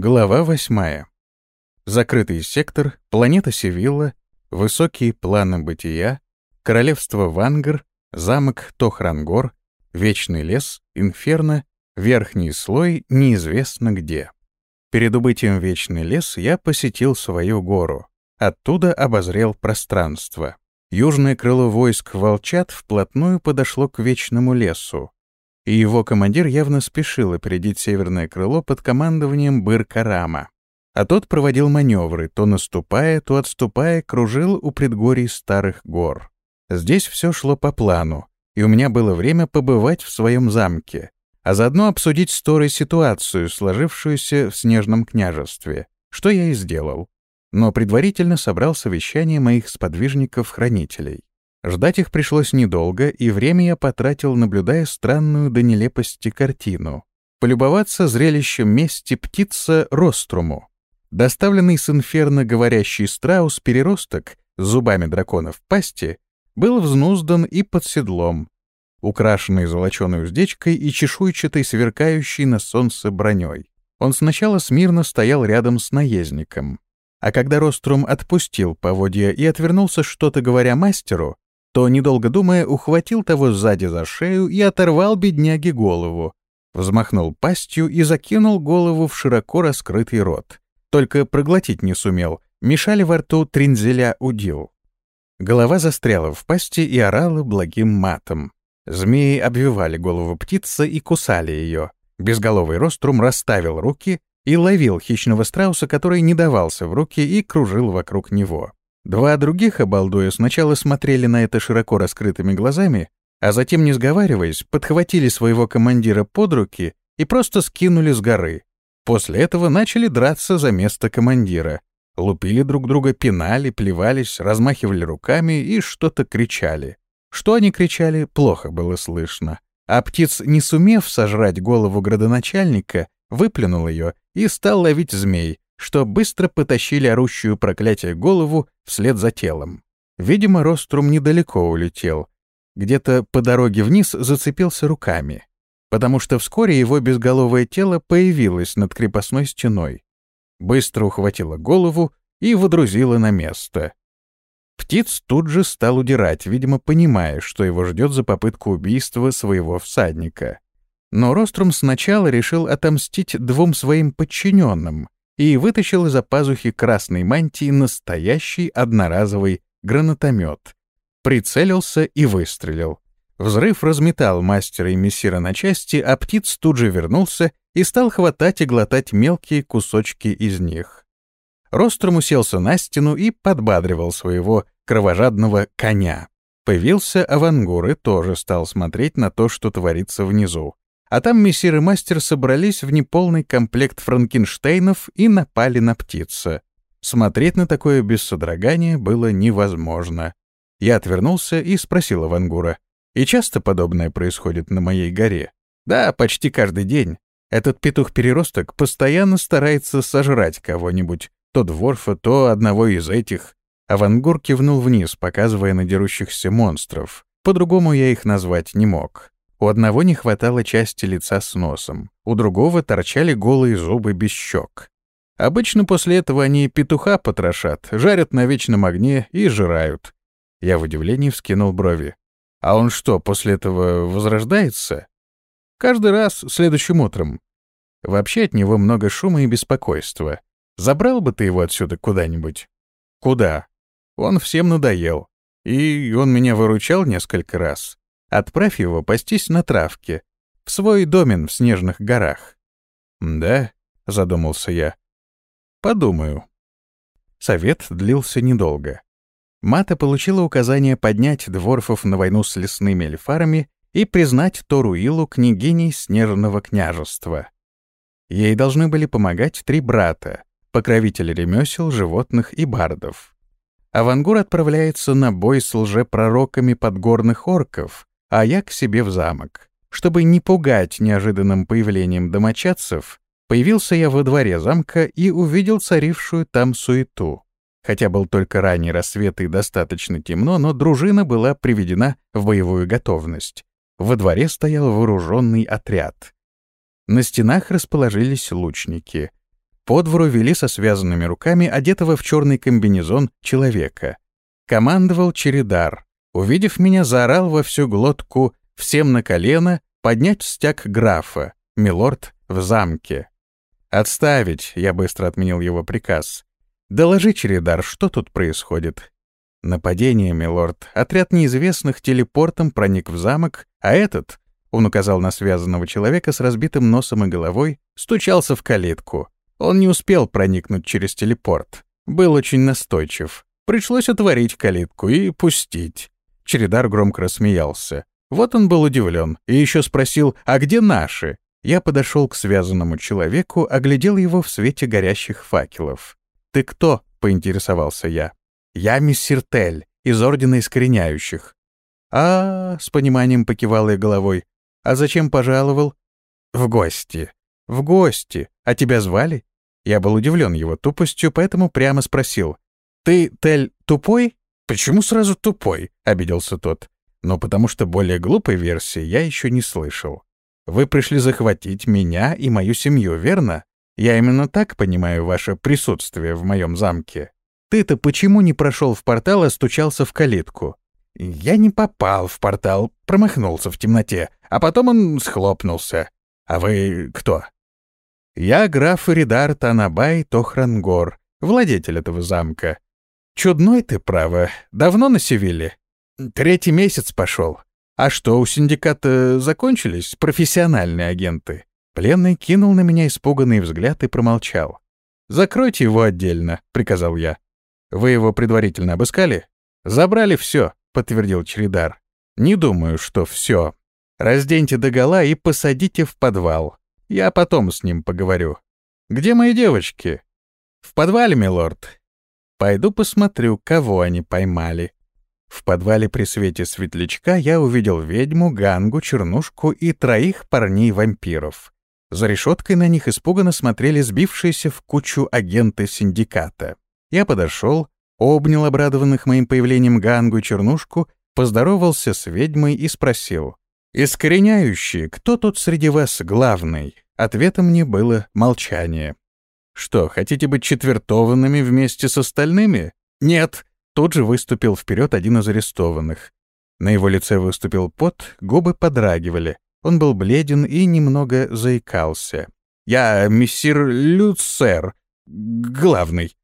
Глава восьмая. Закрытый сектор, планета Севилла, высокие планы бытия, королевство Вангар, замок Тохрангор, вечный лес, инферно, верхний слой неизвестно где. Перед убытием вечный лес я посетил свою гору. Оттуда обозрел пространство. Южное крыло войск волчат вплотную подошло к вечному лесу, и его командир явно спешил опередить северное крыло под командованием Быр-Карама. А тот проводил маневры, то наступая, то отступая, кружил у предгорий старых гор. Здесь все шло по плану, и у меня было время побывать в своем замке, а заодно обсудить с Торой ситуацию, сложившуюся в Снежном княжестве, что я и сделал. Но предварительно собрал совещание моих сподвижников-хранителей. Ждать их пришлось недолго, и время я потратил, наблюдая странную до нелепости картину. Полюбоваться зрелищем мести птица Роструму. Доставленный с инферно говорящий страус-переросток с зубами дракона в пасти был взнуздан и под седлом, украшенный золоченой уздечкой и чешуйчатой сверкающей на солнце броней. Он сначала смирно стоял рядом с наездником, а когда Рострум отпустил поводья и отвернулся что-то говоря мастеру, то, недолго думая, ухватил того сзади за шею и оторвал бедняге голову. Взмахнул пастью и закинул голову в широко раскрытый рот. Только проглотить не сумел, мешали во рту тринзеля удил. Голова застряла в пасти и орала благим матом. Змеи обвивали голову птицы и кусали ее. Безголовый рострум расставил руки и ловил хищного страуса, который не давался в руки и кружил вокруг него. Два других обалдуя сначала смотрели на это широко раскрытыми глазами, а затем, не сговариваясь, подхватили своего командира под руки и просто скинули с горы. После этого начали драться за место командира. Лупили друг друга, пинали, плевались, размахивали руками и что-то кричали. Что они кричали, плохо было слышно. А птиц, не сумев сожрать голову градоначальника, выплюнул ее и стал ловить змей, что быстро потащили орущую проклятие голову вслед за телом. Видимо, Рострум недалеко улетел. Где-то по дороге вниз зацепился руками, потому что вскоре его безголовое тело появилось над крепостной стеной. Быстро ухватило голову и водрузило на место. Птиц тут же стал удирать, видимо, понимая, что его ждет за попытку убийства своего всадника. Но Рострум сначала решил отомстить двум своим подчиненным, и вытащил из-за пазухи красной мантии настоящий одноразовый гранатомет. Прицелился и выстрелил. Взрыв разметал мастера и мессира на части, а птиц тут же вернулся и стал хватать и глотать мелкие кусочки из них. Ростром уселся на стену и подбадривал своего кровожадного коня. Появился Авангур и тоже стал смотреть на то, что творится внизу. А там мессир и мастер собрались в неполный комплект франкенштейнов и напали на птица. Смотреть на такое без содрогания было невозможно. Я отвернулся и спросил Авангура. «И часто подобное происходит на моей горе?» «Да, почти каждый день. Этот петух-переросток постоянно старается сожрать кого-нибудь, то дворфа, то одного из этих». Авангур кивнул вниз, показывая на дерущихся монстров. По-другому я их назвать не мог. У одного не хватало части лица с носом, у другого торчали голые зубы без щек. Обычно после этого они петуха потрошат, жарят на вечном огне и жирают. Я в удивлении вскинул брови. А он что, после этого возрождается? Каждый раз следующим утром. Вообще от него много шума и беспокойства. Забрал бы ты его отсюда куда-нибудь? Куда? Он всем надоел. И он меня выручал несколько раз. Отправь его пастись на травке, в свой домен в снежных горах. «Да», — задумался я. «Подумаю». Совет длился недолго. Мата получила указание поднять дворфов на войну с лесными эльфарами и признать Торуилу княгиней Снежного княжества. Ей должны были помогать три брата, покровители ремесел, животных и бардов. Авангур отправляется на бой с лжепророками подгорных орков, а я к себе в замок. Чтобы не пугать неожиданным появлением домочадцев, появился я во дворе замка и увидел царившую там суету. Хотя был только ранний рассвет и достаточно темно, но дружина была приведена в боевую готовность. Во дворе стоял вооруженный отряд. На стенах расположились лучники. По двору вели со связанными руками одетого в черный комбинезон человека. Командовал Чередар. Увидев меня, заорал во всю глотку «Всем на колено! Поднять стяг графа! Милорд в замке!» «Отставить!» — я быстро отменил его приказ. «Доложи, Чередар, что тут происходит?» «Нападение, милорд. Отряд неизвестных телепортом проник в замок, а этот, — он указал на связанного человека с разбитым носом и головой, — стучался в калитку. Он не успел проникнуть через телепорт. Был очень настойчив. Пришлось отворить калитку и пустить. Чередар громко рассмеялся. Вот он был удивлен и еще спросил, а где наши? Я подошел к связанному человеку, оглядел его в свете горящих факелов. «Ты кто?» — поинтересовался я. «Я миссир Тель, из Ордена Искореняющих». А, -а, а с пониманием покивал я головой. «А зачем пожаловал?» «В гости». «В гости. А тебя звали?» Я был удивлен его тупостью, поэтому прямо спросил. «Ты, Тель, тупой?» «Почему сразу тупой?» — обиделся тот. «Ну, потому что более глупой версии я еще не слышал. Вы пришли захватить меня и мою семью, верно? Я именно так понимаю ваше присутствие в моем замке. Ты-то почему не прошел в портал, а стучался в калитку?» «Я не попал в портал, промахнулся в темноте, а потом он схлопнулся. А вы кто?» Я граф Иридар Танабай Тохрангор, владетель этого замка. Чудной ты, право. Давно на Севиле? Третий месяц пошел. А что, у синдиката закончились профессиональные агенты? Пленный кинул на меня испуганный взгляд и промолчал. «Закройте его отдельно», — приказал я. «Вы его предварительно обыскали?» «Забрали все», — подтвердил Чередар. «Не думаю, что все. Разденьте догола и посадите в подвал. Я потом с ним поговорю. Где мои девочки? В подвале, милорд. Пойду посмотрю, кого они поймали. В подвале при свете светлячка я увидел ведьму, гангу, чернушку и троих парней-вампиров. За решеткой на них испуганно смотрели сбившиеся в кучу агенты синдиката. Я подошел, обнял обрадованных моим появлением гангу и чернушку, поздоровался с ведьмой и спросил. «Искореняющий, кто тут среди вас главный?» Ответом мне было молчание. «Что, хотите быть четвертованными вместе с остальными?» «Нет!» Тут же выступил вперед один из арестованных. На его лице выступил пот, губы подрагивали. Он был бледен и немного заикался. «Я мессир Люцер, главный».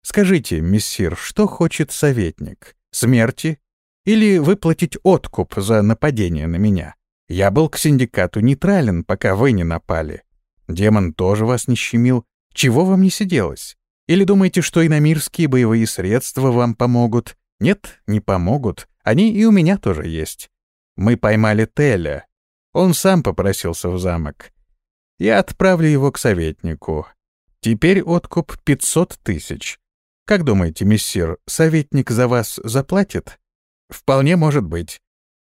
«Скажите, мессир, что хочет советник? Смерти или выплатить откуп за нападение на меня. Я был к синдикату нейтрален, пока вы не напали. Демон тоже вас не щемил. Чего вам не сиделось? Или думаете, что иномирские боевые средства вам помогут? Нет, не помогут. Они и у меня тоже есть. Мы поймали Теля. Он сам попросился в замок. Я отправлю его к советнику. Теперь откуп 500 тысяч. Как думаете, мессир, советник за вас заплатит? «Вполне может быть».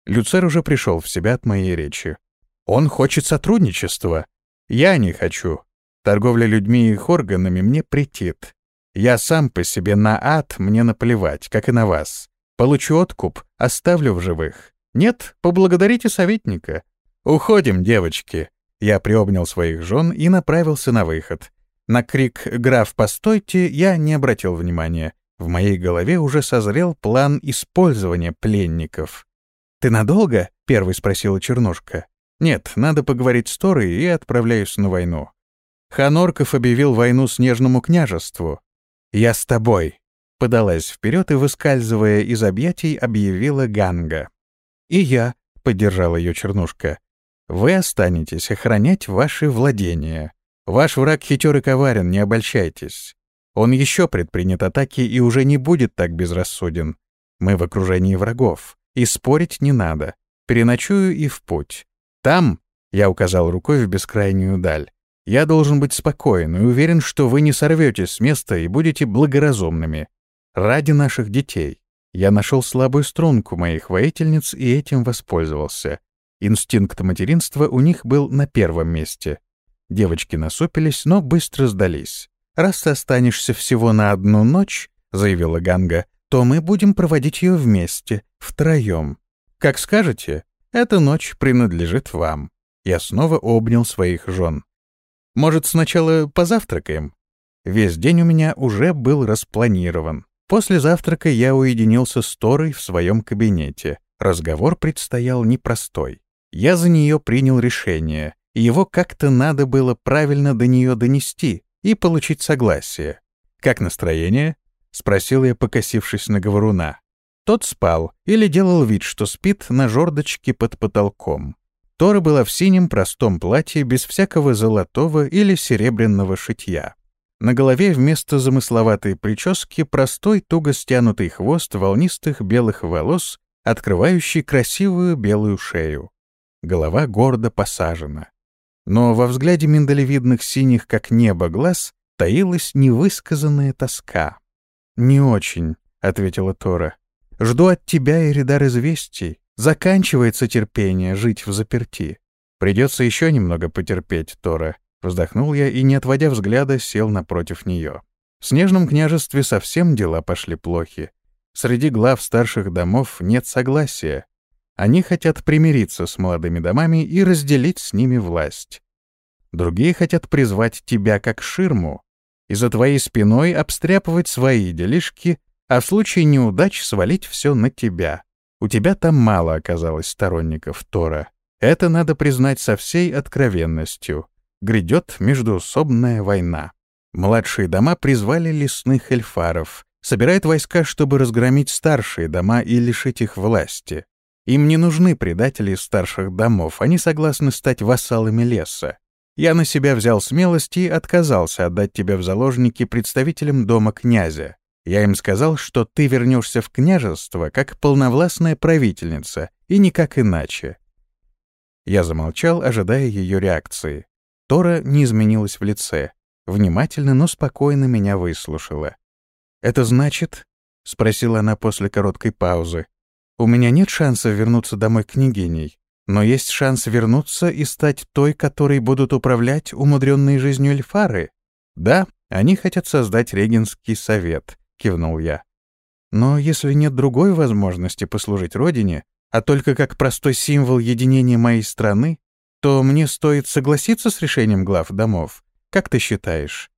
Люцер уже пришел в себя от моей речи. «Он хочет сотрудничества. Я не хочу. Торговля людьми и их органами мне претит. Я сам по себе на ад, мне наплевать, как и на вас. Получу откуп, оставлю в живых. Нет, поблагодарите советника. Уходим, девочки». Я приобнял своих жен и направился на выход. На крик «Граф, постойте!» я не обратил внимания. В моей голове уже созрел план использования пленников. «Ты надолго?» — первый спросила Чернушка. «Нет, надо поговорить с Торой и отправляюсь на войну». Ханорков объявил войну Снежному княжеству. «Я с тобой», — подалась вперед и, выскальзывая из объятий, объявила Ганга. «И я», — поддержала ее Чернушка. «Вы останетесь охранять ваши владения. Ваш враг хитер и коварен, не обольщайтесь. Он еще предпринят атаки и уже не будет так безрассуден. Мы в окружении врагов, и спорить не надо. Переночую и в путь. Там, я указал рукой в бескрайнюю даль, я должен быть спокоен и уверен, что вы не сорветесь с места и будете благоразумными. Ради наших детей. Я нашел слабую струнку моих воительниц и этим воспользовался. Инстинкт материнства у них был на первом месте. Девочки насупились, но быстро сдались. «Раз ты останешься всего на одну ночь», — заявила Ганга, «то мы будем проводить ее вместе, втроем. Как скажете, эта ночь принадлежит вам». Я снова обнял своих жен. «Может, сначала позавтракаем?» Весь день у меня уже был распланирован. После завтрака я уединился с Торой в своем кабинете. Разговор предстоял непростой. Я за нее принял решение, его как-то надо было правильно до нее донести и получить согласие. «Как настроение?» — спросил я, покосившись на говоруна. Тот спал или делал вид, что спит на жердочке под потолком. Тора была в синем простом платье без всякого золотого или серебряного шитья. На голове вместо замысловатой прически простой туго стянутый хвост волнистых белых волос, открывающий красивую белую шею. Голова гордо посажена. Но во взгляде миндалевидных синих, как небо, глаз таилась невысказанная тоска. «Не очень», — ответила Тора. «Жду от тебя, Эридар, известий. Заканчивается терпение жить в заперти. Придется еще немного потерпеть, Тора. Вздохнул я и, не отводя взгляда, сел напротив нее. В Снежном княжестве совсем дела пошли плохи. Среди глав старших домов нет согласия. Они хотят примириться с молодыми домами и разделить с ними власть. Другие хотят призвать тебя как ширму и за твоей спиной обстряпывать свои делишки, а в случае неудач свалить все на тебя. У тебя там мало оказалось сторонников Тора. Это надо признать со всей откровенностью грядет междуусобная война. Младшие дома призвали лесных эльфаров, собирают войска, чтобы разгромить старшие дома и лишить их власти. Им не нужны предатели старших домов, они согласны стать вассалами леса. Я на себя взял смелость и отказался отдать тебя в заложники представителям дома князя. Я им сказал, что ты вернешься в княжество как полновластная правительница, и никак иначе. Я замолчал, ожидая ее реакции. Тора не изменилась в лице, внимательно, но спокойно меня выслушала. «Это значит?» — спросила она после короткой паузы. «У меня нет шанса вернуться домой княгиней, но есть шанс вернуться и стать той, которой будут управлять умудренные жизнью эльфары. Да, они хотят создать регенский совет», — кивнул я. «Но если нет другой возможности послужить родине, а только как простой символ единения моей страны, то мне стоит согласиться с решением глав домов. Как ты считаешь?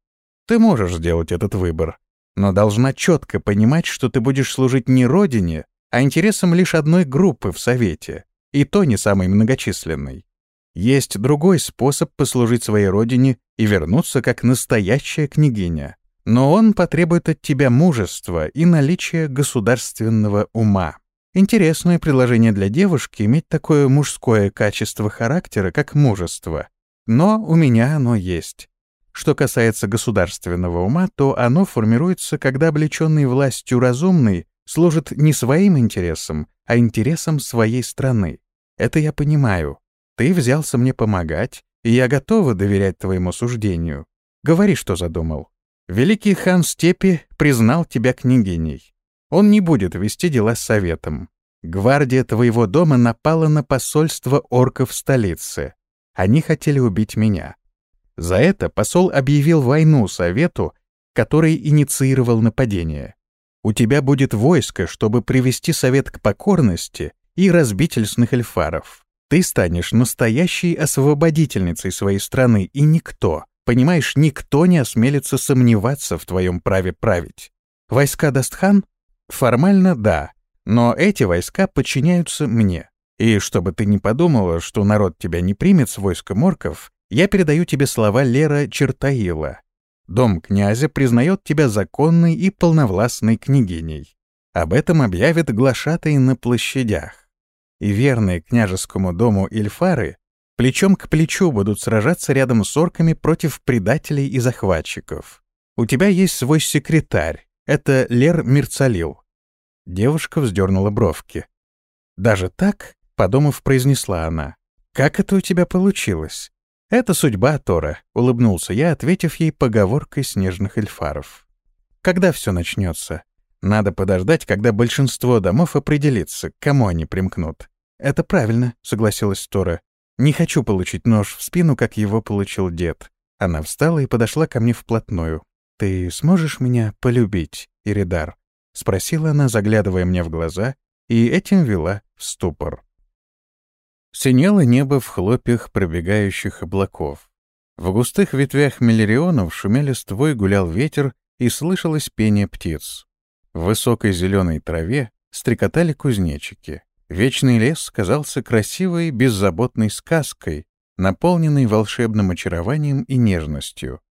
Ты можешь сделать этот выбор, но должна четко понимать, что ты будешь служить не родине, а интересам лишь одной группы в Совете, и то не самой многочисленной. Есть другой способ послужить своей родине и вернуться как настоящая княгиня. Но он потребует от тебя мужества и наличия государственного ума. Интересное предложение для девушки иметь такое мужское качество характера, как мужество. Но у меня оно есть. Что касается государственного ума, то оно формируется, когда облеченный властью разумный служит не своим интересам, а интересам своей страны. Это я понимаю. Ты взялся мне помогать, и я готова доверять твоему суждению. Говори, что задумал. Великий хан Степи признал тебя княгиней. Он не будет вести дела с советом. Гвардия твоего дома напала на посольство орков в столице. Они хотели убить меня. За это посол объявил войну совету, который инициировал нападение. У тебя будет войско, чтобы привести совет к покорности и разбить лесных эльфаров. Ты станешь настоящей освободительницей своей страны, и никто, понимаешь, никто не осмелится сомневаться в твоем праве править. Войска Дастхан Формально да, но эти войска подчиняются мне. И чтобы ты не подумала, что народ тебя не примет с войска морков, я передаю тебе слова Лера Чертаила. Дом князя признает тебя законной и полновластной княгиней. Об этом объявят глашатые на площадях. И верные княжескому дому Ильфары плечом к плечу будут сражаться рядом с орками против предателей и захватчиков. У тебя есть свой секретарь, это Лер Мирцалил. Девушка вздернула бровки. Даже так, подумав, произнесла она. Как это у тебя получилось? Это судьба, Тора, улыбнулся я, ответив ей поговоркой снежных эльфаров. Когда все начнется? Надо подождать, когда большинство домов определится, к кому они примкнут. Это правильно, согласилась Тора. Не хочу получить нож в спину, как его получил дед. Она встала и подошла ко мне вплотную. «Ты сможешь меня полюбить, Иридар?» — спросила она, заглядывая мне в глаза, и этим вела в ступор. Синело небо в хлопьях пробегающих облаков. В густых ветвях миллерионов шумели ствой гулял ветер и слышалось пение птиц. В высокой зеленой траве стрекотали кузнечики. Вечный лес казался красивой, беззаботной сказкой, наполненной волшебным очарованием и нежностью.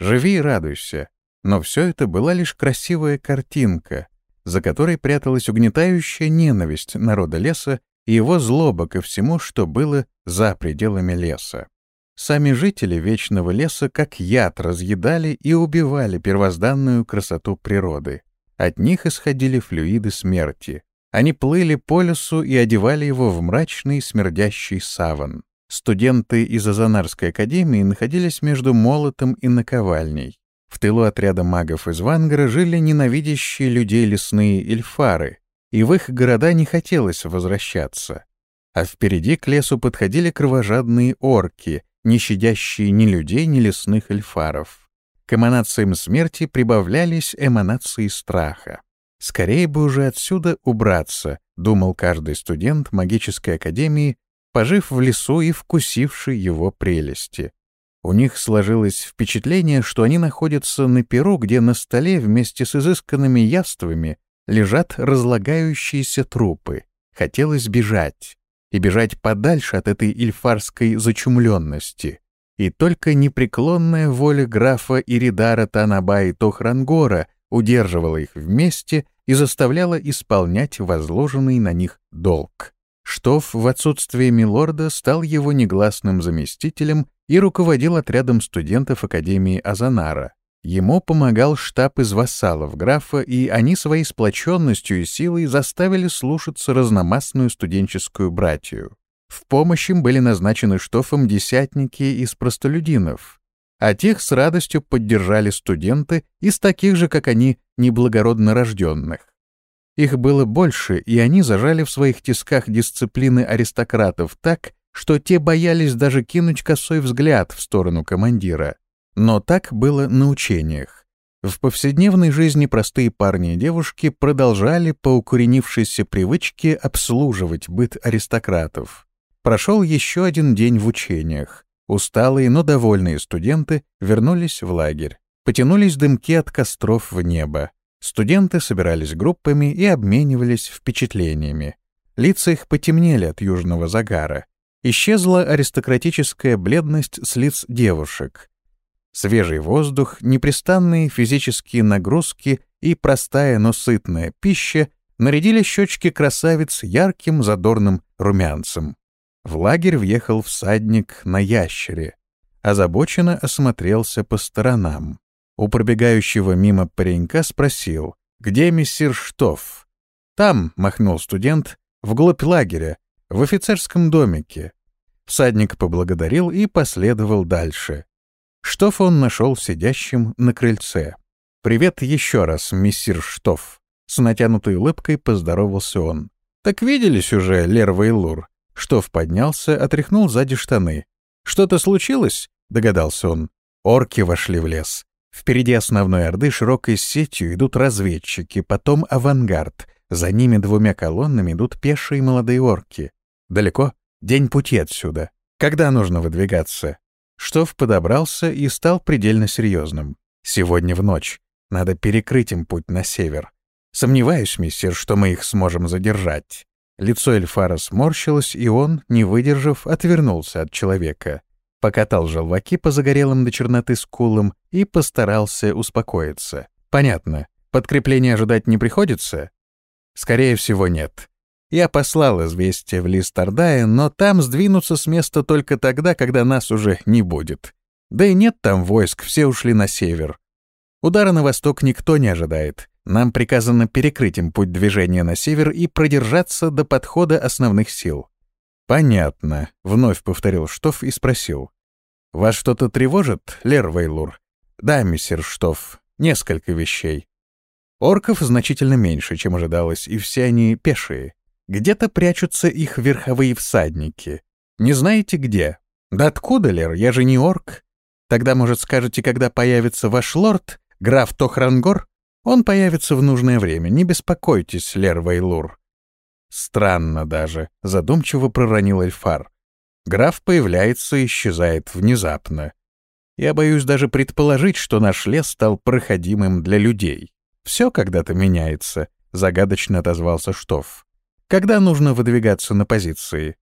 Живи и радуйся. Но все это была лишь красивая картинка, за которой пряталась угнетающая ненависть народа леса и его злоба ко всему, что было за пределами леса. Сами жители Вечного леса как яд разъедали и убивали первозданную красоту природы. От них исходили флюиды смерти. Они плыли по лесу и одевали его в мрачный смердящий саван. Студенты из Азанарской академии находились между молотом и наковальней. В тылу отряда магов из Вангара жили ненавидящие людей лесные эльфары, и в их города не хотелось возвращаться. А впереди к лесу подходили кровожадные орки, не щадящие ни людей, ни лесных эльфаров. К эманациям смерти прибавлялись эманации страха. «Скорее бы уже отсюда убраться», — думал каждый студент магической академии, пожив в лесу и вкусивший его прелести. У них сложилось впечатление, что они находятся на перу, где на столе вместе с изысканными яствами лежат разлагающиеся трупы. Хотелось бежать. И бежать подальше от этой ильфарской зачумленности. И только непреклонная воля графа Иридара Танаба и Тохрангора удерживала их вместе и заставляла исполнять возложенный на них долг. Штоф в отсутствие Милорда стал его негласным заместителем и руководил отрядом студентов Академии Азанара. Ему помогал штаб из вассалов графа, и они своей сплоченностью и силой заставили слушаться разномастную студенческую братью. В помощь им были назначены штофом десятники из простолюдинов, а тех с радостью поддержали студенты из таких же, как они, неблагородно рожденных. Их было больше, и они зажали в своих тисках дисциплины аристократов так, что те боялись даже кинуть косой взгляд в сторону командира. Но так было на учениях. В повседневной жизни простые парни и девушки продолжали по укоренившейся привычке обслуживать быт аристократов. Прошел еще один день в учениях. Усталые, но довольные студенты вернулись в лагерь. Потянулись дымки от костров в небо. Студенты собирались группами и обменивались впечатлениями. Лица их потемнели от южного загара. Исчезла аристократическая бледность с лиц девушек. Свежий воздух, непрестанные физические нагрузки и простая, но сытная пища нарядили щечки красавиц ярким задорным румянцем. В лагерь въехал всадник на ящере. Озабоченно осмотрелся по сторонам. У пробегающего мимо паренька спросил, где мессир Штоф? «Там», — махнул студент, — «вглубь лагеря, в офицерском домике. Всадник поблагодарил и последовал дальше. Штоф он нашел сидящим на крыльце. «Привет еще раз, мессир Штоф!» С натянутой улыбкой поздоровался он. «Так виделись уже, Лерва и Лур?» Штоф поднялся, отряхнул сзади штаны. «Что-то случилось?» — догадался он. Орки вошли в лес. Впереди основной орды широкой сетью идут разведчики, потом авангард. За ними двумя колоннами идут пешие молодые орки. Далеко? День пути отсюда. Когда нужно выдвигаться? Штоф подобрался и стал предельно серьезным. Сегодня в ночь. Надо перекрыть им путь на север. Сомневаюсь, мистер, что мы их сможем задержать. Лицо Эльфара сморщилось, и он, не выдержав, отвернулся от человека. Покатал желваки по загорелым до черноты скулам и постарался успокоиться. Понятно. Подкрепления ожидать не приходится? Скорее всего, нет. Я послал известие в Листардае, но там сдвинуться с места только тогда, когда нас уже не будет. Да и нет там войск, все ушли на север. Удара на восток никто не ожидает. Нам приказано перекрыть им путь движения на север и продержаться до подхода основных сил. «Понятно», — вновь повторил Штоф и спросил. «Вас что-то тревожит, Лер Вейлур?» «Да, мистер Штоф, несколько вещей». Орков значительно меньше, чем ожидалось, и все они пешие. Где-то прячутся их верховые всадники. Не знаете где? Да откуда, Лер, я же не орк. Тогда, может, скажете, когда появится ваш лорд, граф Тохрангор? Он появится в нужное время, не беспокойтесь, Лер Вейлур. Странно даже, задумчиво проронил Эльфар. Граф появляется и исчезает внезапно. Я боюсь даже предположить, что наш лес стал проходимым для людей. Все когда-то меняется, — загадочно отозвался Штоф. Когда нужно выдвигаться на позиции?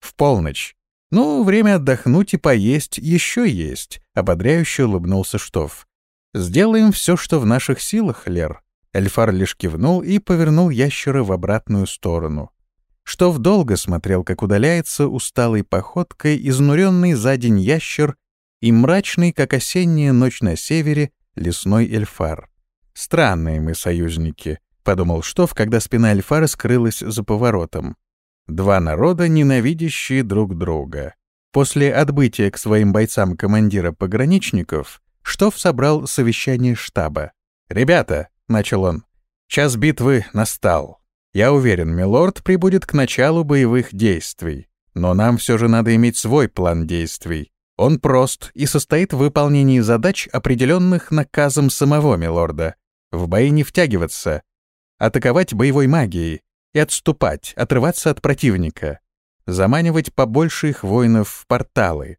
В полночь. Ну, время отдохнуть и поесть еще есть, — ободряюще улыбнулся Штоф. Сделаем все, что в наших силах, Лер. Эльфар лишь кивнул и повернул ящера в обратную сторону. Штоф долго смотрел, как удаляется усталой походкой изнуренный за день ящер и мрачный, как осенняя ночь на севере, лесной эльфар. «Странные мы союзники», — подумал Штоф, когда спина эльфара скрылась за поворотом. Два народа, ненавидящие друг друга. После отбытия к своим бойцам командира пограничников, Штоф собрал совещание штаба. «Ребята», — начал он, — «час битвы настал. Я уверен, милорд прибудет к началу боевых действий. Но нам все же надо иметь свой план действий. Он прост и состоит в выполнении задач, определенных наказом самого милорда. В бои не втягиваться, атаковать боевой магией и отступать, отрываться от противника, заманивать побольше их воинов в порталы.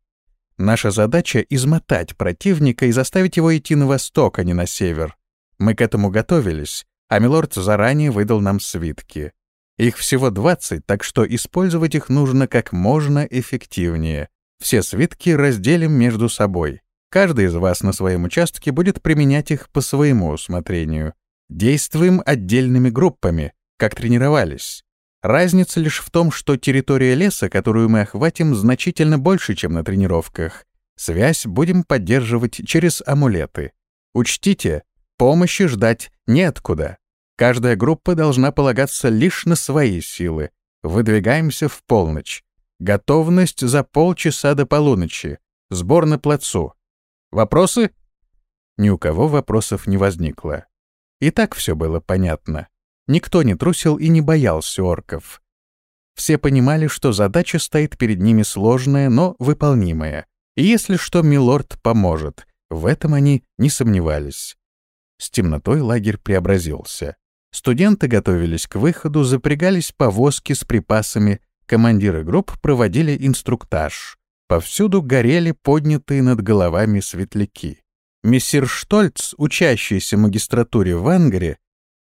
Наша задача — измотать противника и заставить его идти на восток, а не на север. Мы к этому готовились, а милорд заранее выдал нам свитки. Их всего 20, так что использовать их нужно как можно эффективнее. Все свитки разделим между собой. Каждый из вас на своем участке будет применять их по своему усмотрению. Действуем отдельными группами, как тренировались. Разница лишь в том, что территория леса, которую мы охватим, значительно больше, чем на тренировках. Связь будем поддерживать через амулеты. Учтите, помощи ждать неоткуда. Каждая группа должна полагаться лишь на свои силы. Выдвигаемся в полночь. Готовность за полчаса до полуночи. Сбор на плацу. Вопросы? Ни у кого вопросов не возникло. И так все было понятно. Никто не трусил и не боялся орков. Все понимали, что задача стоит перед ними сложная, но выполнимая. И если что, милорд поможет. В этом они не сомневались. С темнотой лагерь преобразился. Студенты готовились к выходу, запрягались повозки с припасами, командиры групп проводили инструктаж. Повсюду горели поднятые над головами светляки. Мессир Штольц, учащийся магистратуре в Ангаре,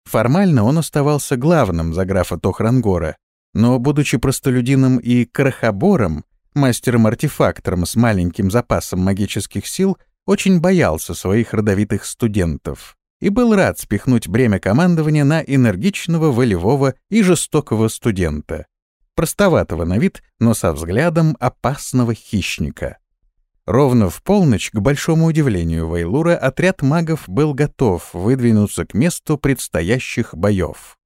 формально он оставался главным за графа Тохрангора, но, будучи простолюдином и крохобором, мастером-артефактором с маленьким запасом магических сил, очень боялся своих родовитых студентов и был рад спихнуть бремя командования на энергичного, волевого и жестокого студента простоватого на вид, но со взглядом опасного хищника. Ровно в полночь, к большому удивлению Вейлура, отряд магов был готов выдвинуться к месту предстоящих боев.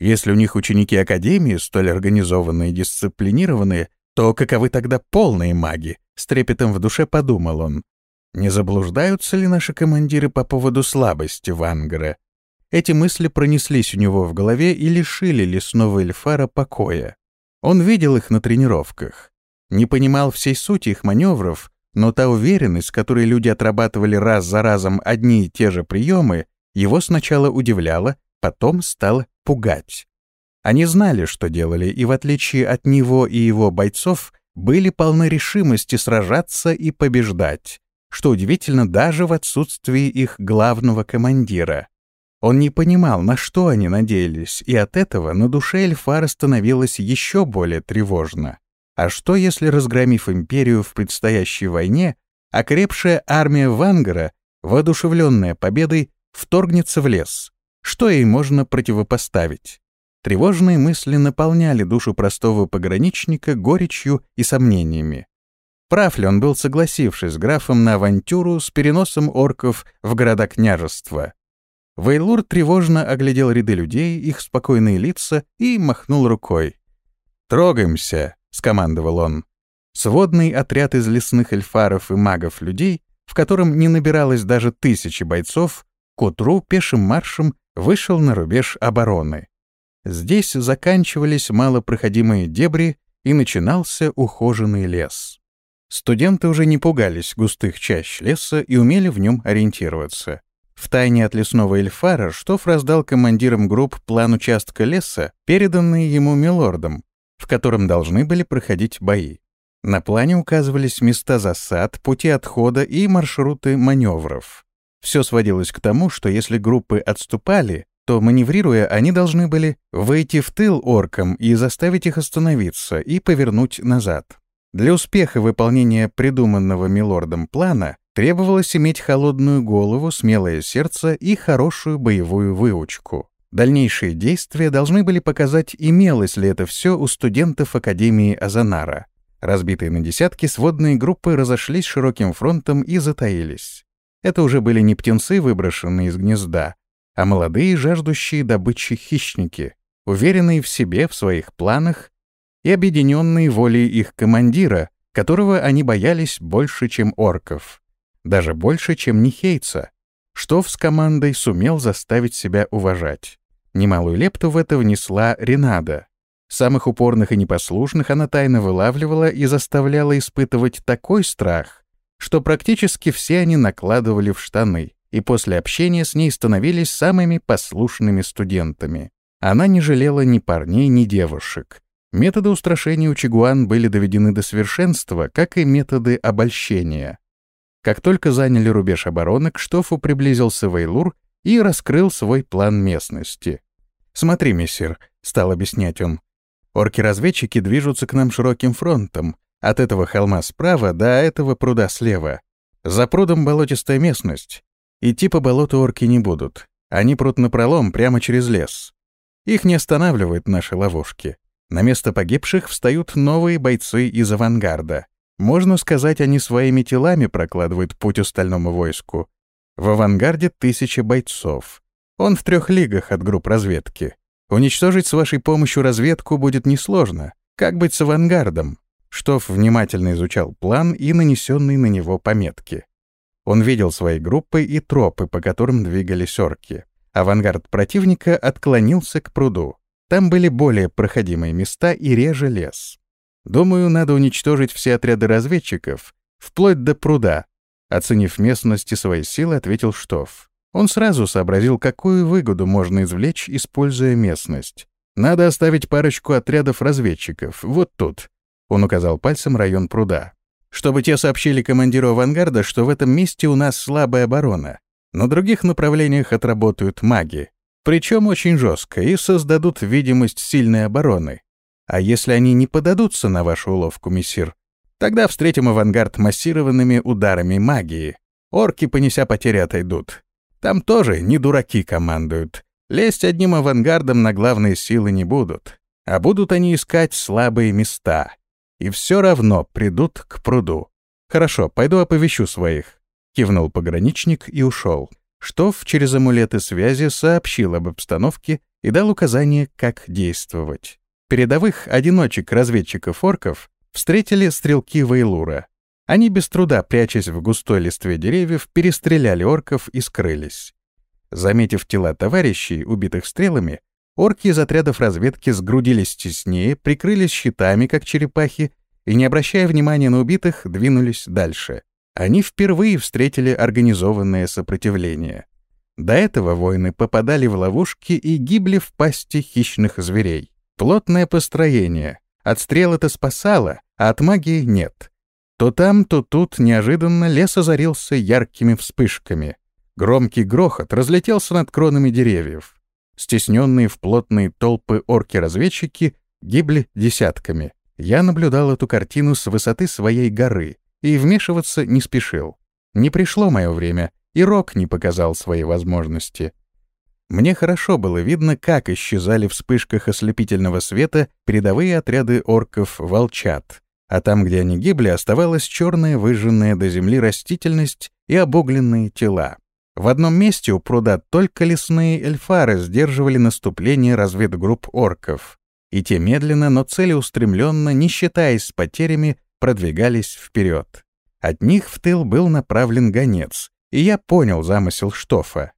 Если у них ученики Академии столь организованные и дисциплинированные, то каковы тогда полные маги? С трепетом в душе подумал он. Не заблуждаются ли наши командиры по поводу слабости Вангара? Эти мысли пронеслись у него в голове и лишили лесного эльфара покоя. Он видел их на тренировках, не понимал всей сути их маневров, но та уверенность, которой люди отрабатывали раз за разом одни и те же приемы, его сначала удивляла, потом стала пугать. Они знали, что делали, и в отличие от него и его бойцов, были полны решимости сражаться и побеждать, что удивительно даже в отсутствии их главного командира. Он не понимал, на что они надеялись, и от этого на душе Эльфара становилось еще более тревожно. А что, если, разгромив империю в предстоящей войне, окрепшая армия Вангара, воодушевленная победой, вторгнется в лес? Что ей можно противопоставить? Тревожные мысли наполняли душу простого пограничника горечью и сомнениями. Прав ли он был, согласившись с графом на авантюру с переносом орков в города княжества? Вейлур тревожно оглядел ряды людей, их спокойные лица и махнул рукой. «Трогаемся», — скомандовал он. Сводный отряд из лесных эльфаров и магов людей, в котором не набиралось даже тысячи бойцов, к утру пешим маршем вышел на рубеж обороны. Здесь заканчивались малопроходимые дебри и начинался ухоженный лес. Студенты уже не пугались густых чащ леса и умели в нем ориентироваться. В тайне от лесного эльфара Штоф раздал командирам групп план участка леса, переданный ему милордом, в котором должны были проходить бои. На плане указывались места засад, пути отхода и маршруты маневров. Все сводилось к тому, что если группы отступали, то, маневрируя, они должны были выйти в тыл оркам и заставить их остановиться и повернуть назад. Для успеха выполнения придуманного милордом плана требовалось иметь холодную голову, смелое сердце и хорошую боевую выучку. Дальнейшие действия должны были показать, имелось ли это все у студентов Академии Азанара. Разбитые на десятки, сводные группы разошлись широким фронтом и затаились. Это уже были не птенцы, выброшенные из гнезда, а молодые, жаждущие добычи хищники, уверенные в себе, в своих планах и объединенные волей их командира, которого они боялись больше, чем орков, даже больше, чем Нихейца, что с командой сумел заставить себя уважать. Немалую лепту в это внесла Ренада. Самых упорных и непослушных она тайно вылавливала и заставляла испытывать такой страх, что практически все они накладывали в штаны, и после общения с ней становились самыми послушными студентами. Она не жалела ни парней, ни девушек. Методы устрашения у Чигуан были доведены до совершенства, как и методы обольщения. Как только заняли рубеж обороны, к Штофу приблизился Вейлур и раскрыл свой план местности. «Смотри, мессир», — стал объяснять он, — «орки-разведчики движутся к нам широким фронтом, от этого холма справа до этого пруда слева. За прудом болотистая местность. Идти по болоту орки не будут. Они прут напролом прямо через лес. Их не останавливают наши ловушки. На место погибших встают новые бойцы из авангарда. Можно сказать, они своими телами прокладывают путь остальному войску. В авангарде тысяча бойцов. Он в трех лигах от групп разведки. Уничтожить с вашей помощью разведку будет несложно. Как быть с авангардом? Штоф внимательно изучал план и нанесенные на него пометки. Он видел свои группы и тропы, по которым двигались орки. Авангард противника отклонился к пруду. Там были более проходимые места и реже лес. Думаю, надо уничтожить все отряды разведчиков, вплоть до пруда. Оценив местность и свои силы, ответил Штоф. Он сразу сообразил, какую выгоду можно извлечь, используя местность. Надо оставить парочку отрядов разведчиков, вот тут, он указал пальцем район пруда. Чтобы те сообщили командиру авангарда, что в этом месте у нас слабая оборона. На других направлениях отработают маги. Причем очень жестко и создадут видимость сильной обороны. А если они не подадутся на вашу уловку, мессир, тогда встретим авангард массированными ударами магии. Орки, понеся потери, отойдут. Там тоже не дураки командуют. Лезть одним авангардом на главные силы не будут. А будут они искать слабые места и все равно придут к пруду. Хорошо, пойду оповещу своих. Кивнул пограничник и ушел. Штоф через амулеты связи сообщил об обстановке и дал указание, как действовать. Передовых одиночек-разведчиков-орков встретили стрелки Вейлура. Они без труда, прячась в густой листве деревьев, перестреляли орков и скрылись. Заметив тела товарищей, убитых стрелами, Орки из отрядов разведки сгрудились теснее, прикрылись щитами, как черепахи, и, не обращая внимания на убитых, двинулись дальше. Они впервые встретили организованное сопротивление. До этого воины попадали в ловушки и гибли в пасти хищных зверей. Плотное построение. От стрел это спасало, а от магии нет. То там, то тут неожиданно лес озарился яркими вспышками. Громкий грохот разлетелся над кронами деревьев. Стесненные в плотные толпы орки-разведчики гибли десятками. Я наблюдал эту картину с высоты своей горы и вмешиваться не спешил. Не пришло мое время, и Рок не показал свои возможности. Мне хорошо было видно, как исчезали в вспышках ослепительного света передовые отряды орков-волчат, а там, где они гибли, оставалась черная выжженная до земли растительность и обугленные тела. В одном месте у пруда только лесные эльфары сдерживали наступление разведгрупп орков, и те медленно, но целеустремленно, не считаясь с потерями, продвигались вперед. От них в тыл был направлен гонец, и я понял замысел Штофа.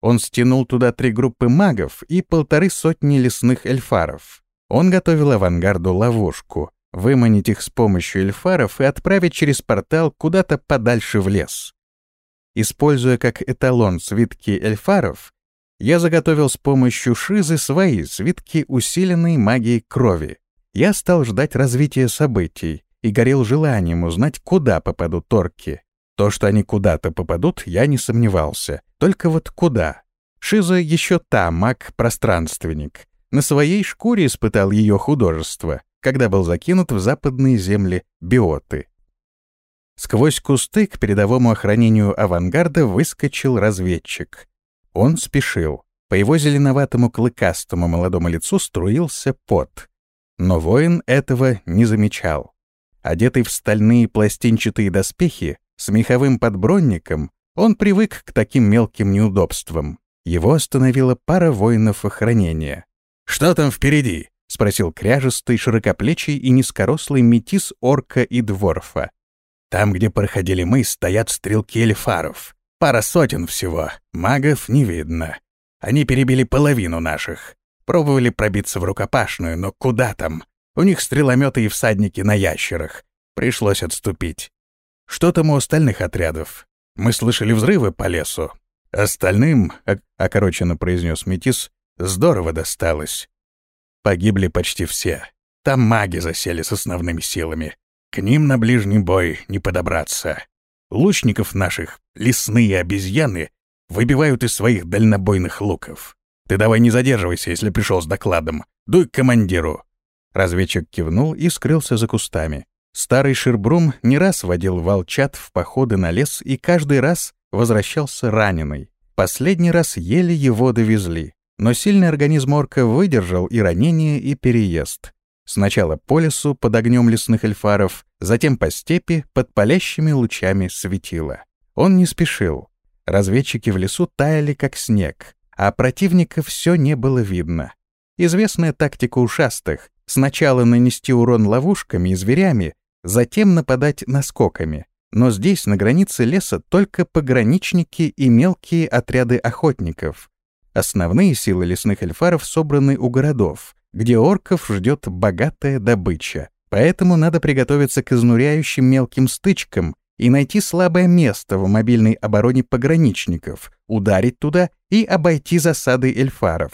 Он стянул туда три группы магов и полторы сотни лесных эльфаров. Он готовил авангарду ловушку, выманить их с помощью эльфаров и отправить через портал куда-то подальше в лес. Используя как эталон свитки эльфаров, я заготовил с помощью шизы свои свитки усиленной магией крови. Я стал ждать развития событий и горел желанием узнать, куда попадут торки. То, что они куда-то попадут, я не сомневался. Только вот куда? Шиза еще та маг-пространственник. На своей шкуре испытал ее художество, когда был закинут в западные земли биоты. Сквозь кусты к передовому охранению авангарда выскочил разведчик. Он спешил. По его зеленоватому клыкастому молодому лицу струился пот. Но воин этого не замечал. Одетый в стальные пластинчатые доспехи, с меховым подбронником, он привык к таким мелким неудобствам. Его остановила пара воинов охранения. «Что там впереди?» — спросил кряжестый, широкоплечий и низкорослый метис орка и дворфа. «Там, где проходили мы, стоят стрелки эльфаров. Пара сотен всего, магов не видно. Они перебили половину наших. Пробовали пробиться в рукопашную, но куда там? У них стрелометы и всадники на ящерах. Пришлось отступить. Что там у остальных отрядов? Мы слышали взрывы по лесу. Остальным, — окороченно произнес Метис, — здорово досталось. Погибли почти все. Там маги засели с основными силами. К ним на ближний бой не подобраться. Лучников наших, лесные обезьяны, Выбивают из своих дальнобойных луков. Ты давай не задерживайся, если пришел с докладом. Дуй к командиру». Разведчик кивнул и скрылся за кустами. Старый Ширбрум не раз водил волчат в походы на лес и каждый раз возвращался раненый. Последний раз еле его довезли. Но сильный организм орка выдержал и ранение, и переезд. Сначала по лесу под огнем лесных эльфаров, затем по степи под палящими лучами светила. Он не спешил. Разведчики в лесу таяли, как снег, а противника все не было видно. Известная тактика ушастых — сначала нанести урон ловушками и зверями, затем нападать наскоками. Но здесь, на границе леса, только пограничники и мелкие отряды охотников. Основные силы лесных эльфаров собраны у городов, где орков ждет богатая добыча. Поэтому надо приготовиться к изнуряющим мелким стычкам и найти слабое место в мобильной обороне пограничников, ударить туда и обойти засады эльфаров.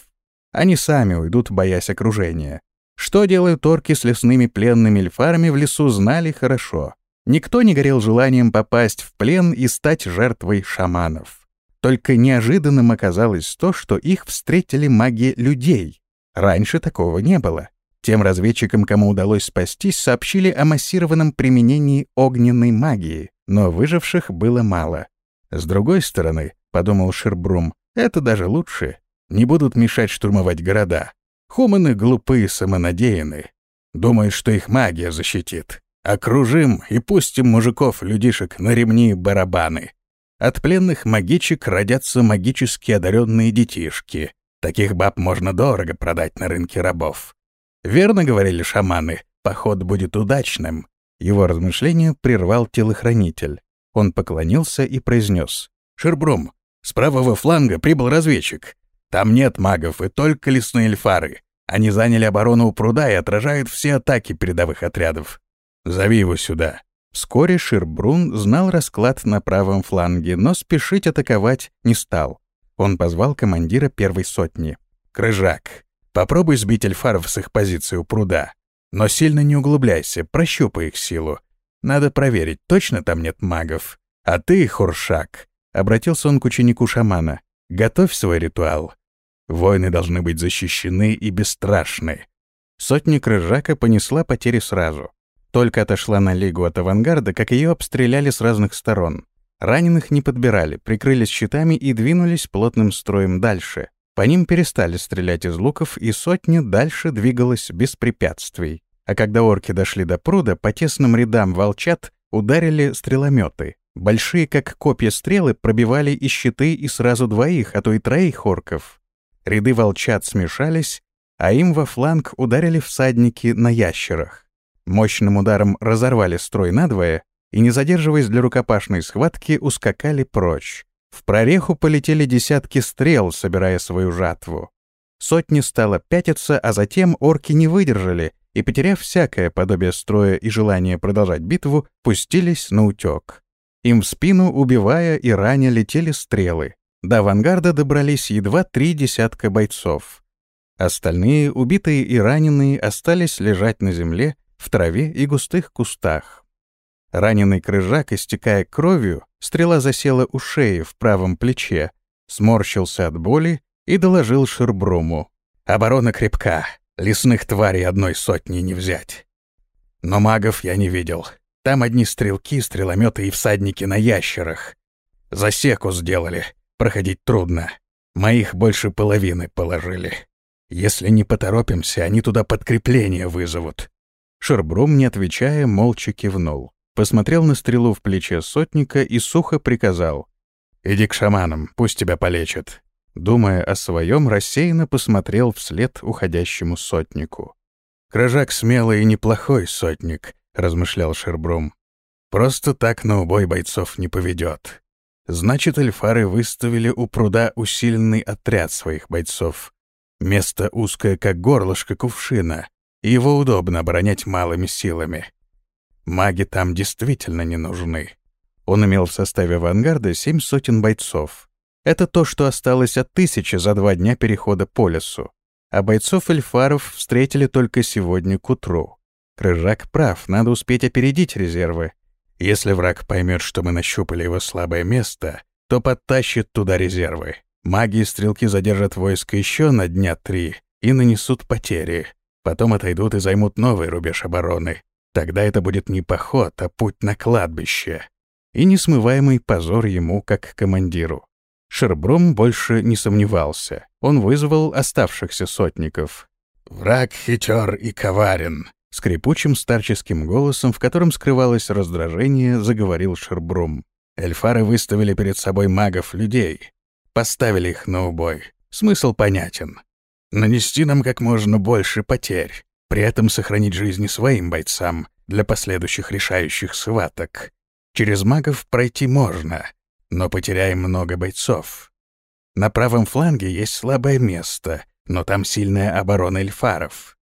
Они сами уйдут, боясь окружения. Что делают орки с лесными пленными эльфарами в лесу, знали хорошо. Никто не горел желанием попасть в плен и стать жертвой шаманов. Только неожиданным оказалось то, что их встретили маги людей. Раньше такого не было. Тем разведчикам, кому удалось спастись, сообщили о массированном применении огненной магии но выживших было мало. С другой стороны, — подумал Шербрум, — это даже лучше. Не будут мешать штурмовать города. Хуманы глупые самонадеяны. Думают, что их магия защитит. Окружим и пустим мужиков-людишек на ремни и барабаны. От пленных магичек родятся магически одаренные детишки. Таких баб можно дорого продать на рынке рабов. Верно говорили шаманы, поход будет удачным. Его размышления прервал телохранитель. Он поклонился и произнес. «Шербрум, с правого фланга прибыл разведчик. Там нет магов и только лесные эльфары. Они заняли оборону у пруда и отражают все атаки передовых отрядов. Зови его сюда». Вскоре Ширбрун знал расклад на правом фланге, но спешить атаковать не стал. Он позвал командира первой сотни. «Крыжак, попробуй сбить эльфаров с их позиции у пруда. Но сильно не углубляйся, прощупай их силу. Надо проверить, точно там нет магов. А ты, Хуршак, — обратился он к ученику шамана, — готовь свой ритуал. Воины должны быть защищены и бесстрашны. Сотник Рыжака понесла потери сразу. Только отошла на лигу от авангарда, как ее обстреляли с разных сторон. Раненых не подбирали, прикрылись щитами и двинулись плотным строем дальше. По ним перестали стрелять из луков, и сотня дальше двигалась без препятствий. А когда орки дошли до пруда, по тесным рядам волчат ударили стрелометы. Большие, как копья стрелы, пробивали и щиты и сразу двоих, а то и троих орков. Ряды волчат смешались, а им во фланг ударили всадники на ящерах. Мощным ударом разорвали строй надвое и, не задерживаясь для рукопашной схватки, ускакали прочь. В прореху полетели десятки стрел, собирая свою жатву. Сотни стало пятиться, а затем орки не выдержали и, потеряв всякое подобие строя и желание продолжать битву, пустились на утек. Им в спину, убивая и раня, летели стрелы. До авангарда добрались едва три десятка бойцов. Остальные, убитые и раненые, остались лежать на земле, в траве и густых кустах. Раненый крыжак, истекая кровью, стрела засела у шеи в правом плече, сморщился от боли и доложил Шербруму. «Оборона крепка, лесных тварей одной сотни не взять. Но магов я не видел. Там одни стрелки, стрелометы и всадники на ящерах. Засеку сделали, проходить трудно. Моих больше половины положили. Если не поторопимся, они туда подкрепление вызовут». Шербрум, не отвечая, молча кивнул. Посмотрел на стрелу в плече сотника и сухо приказал. «Иди к шаманам, пусть тебя полечат». Думая о своем, рассеянно посмотрел вслед уходящему сотнику. «Крыжак смелый и неплохой сотник», — размышлял Шербрум. «Просто так на убой бойцов не поведет. Значит, эльфары выставили у пруда усиленный отряд своих бойцов. Место узкое, как горлышко кувшина, его удобно оборонять малыми силами. Маги там действительно не нужны. Он имел в составе авангарда семь сотен бойцов. Это то, что осталось от тысячи за два дня перехода по лесу. А бойцов эльфаров встретили только сегодня к утру. Крыжак прав, надо успеть опередить резервы. Если враг поймет, что мы нащупали его слабое место, то подтащит туда резервы. Маги и стрелки задержат войско еще на дня три и нанесут потери. Потом отойдут и займут новый рубеж обороны. Тогда это будет не поход, а путь на кладбище. И несмываемый позор ему как командиру. Шербром больше не сомневался. Он вызвал оставшихся сотников. «Враг хитер и коварен», Скрипучим старческим голосом, в котором скрывалось раздражение, заговорил Шербрум. Эльфары выставили перед собой магов-людей. Поставили их на убой. Смысл понятен. Нанести нам как можно больше потерь, при этом сохранить жизни своим бойцам для последующих решающих схваток. Через магов пройти можно, но потеряем много бойцов. На правом фланге есть слабое место, но там сильная оборона эльфаров.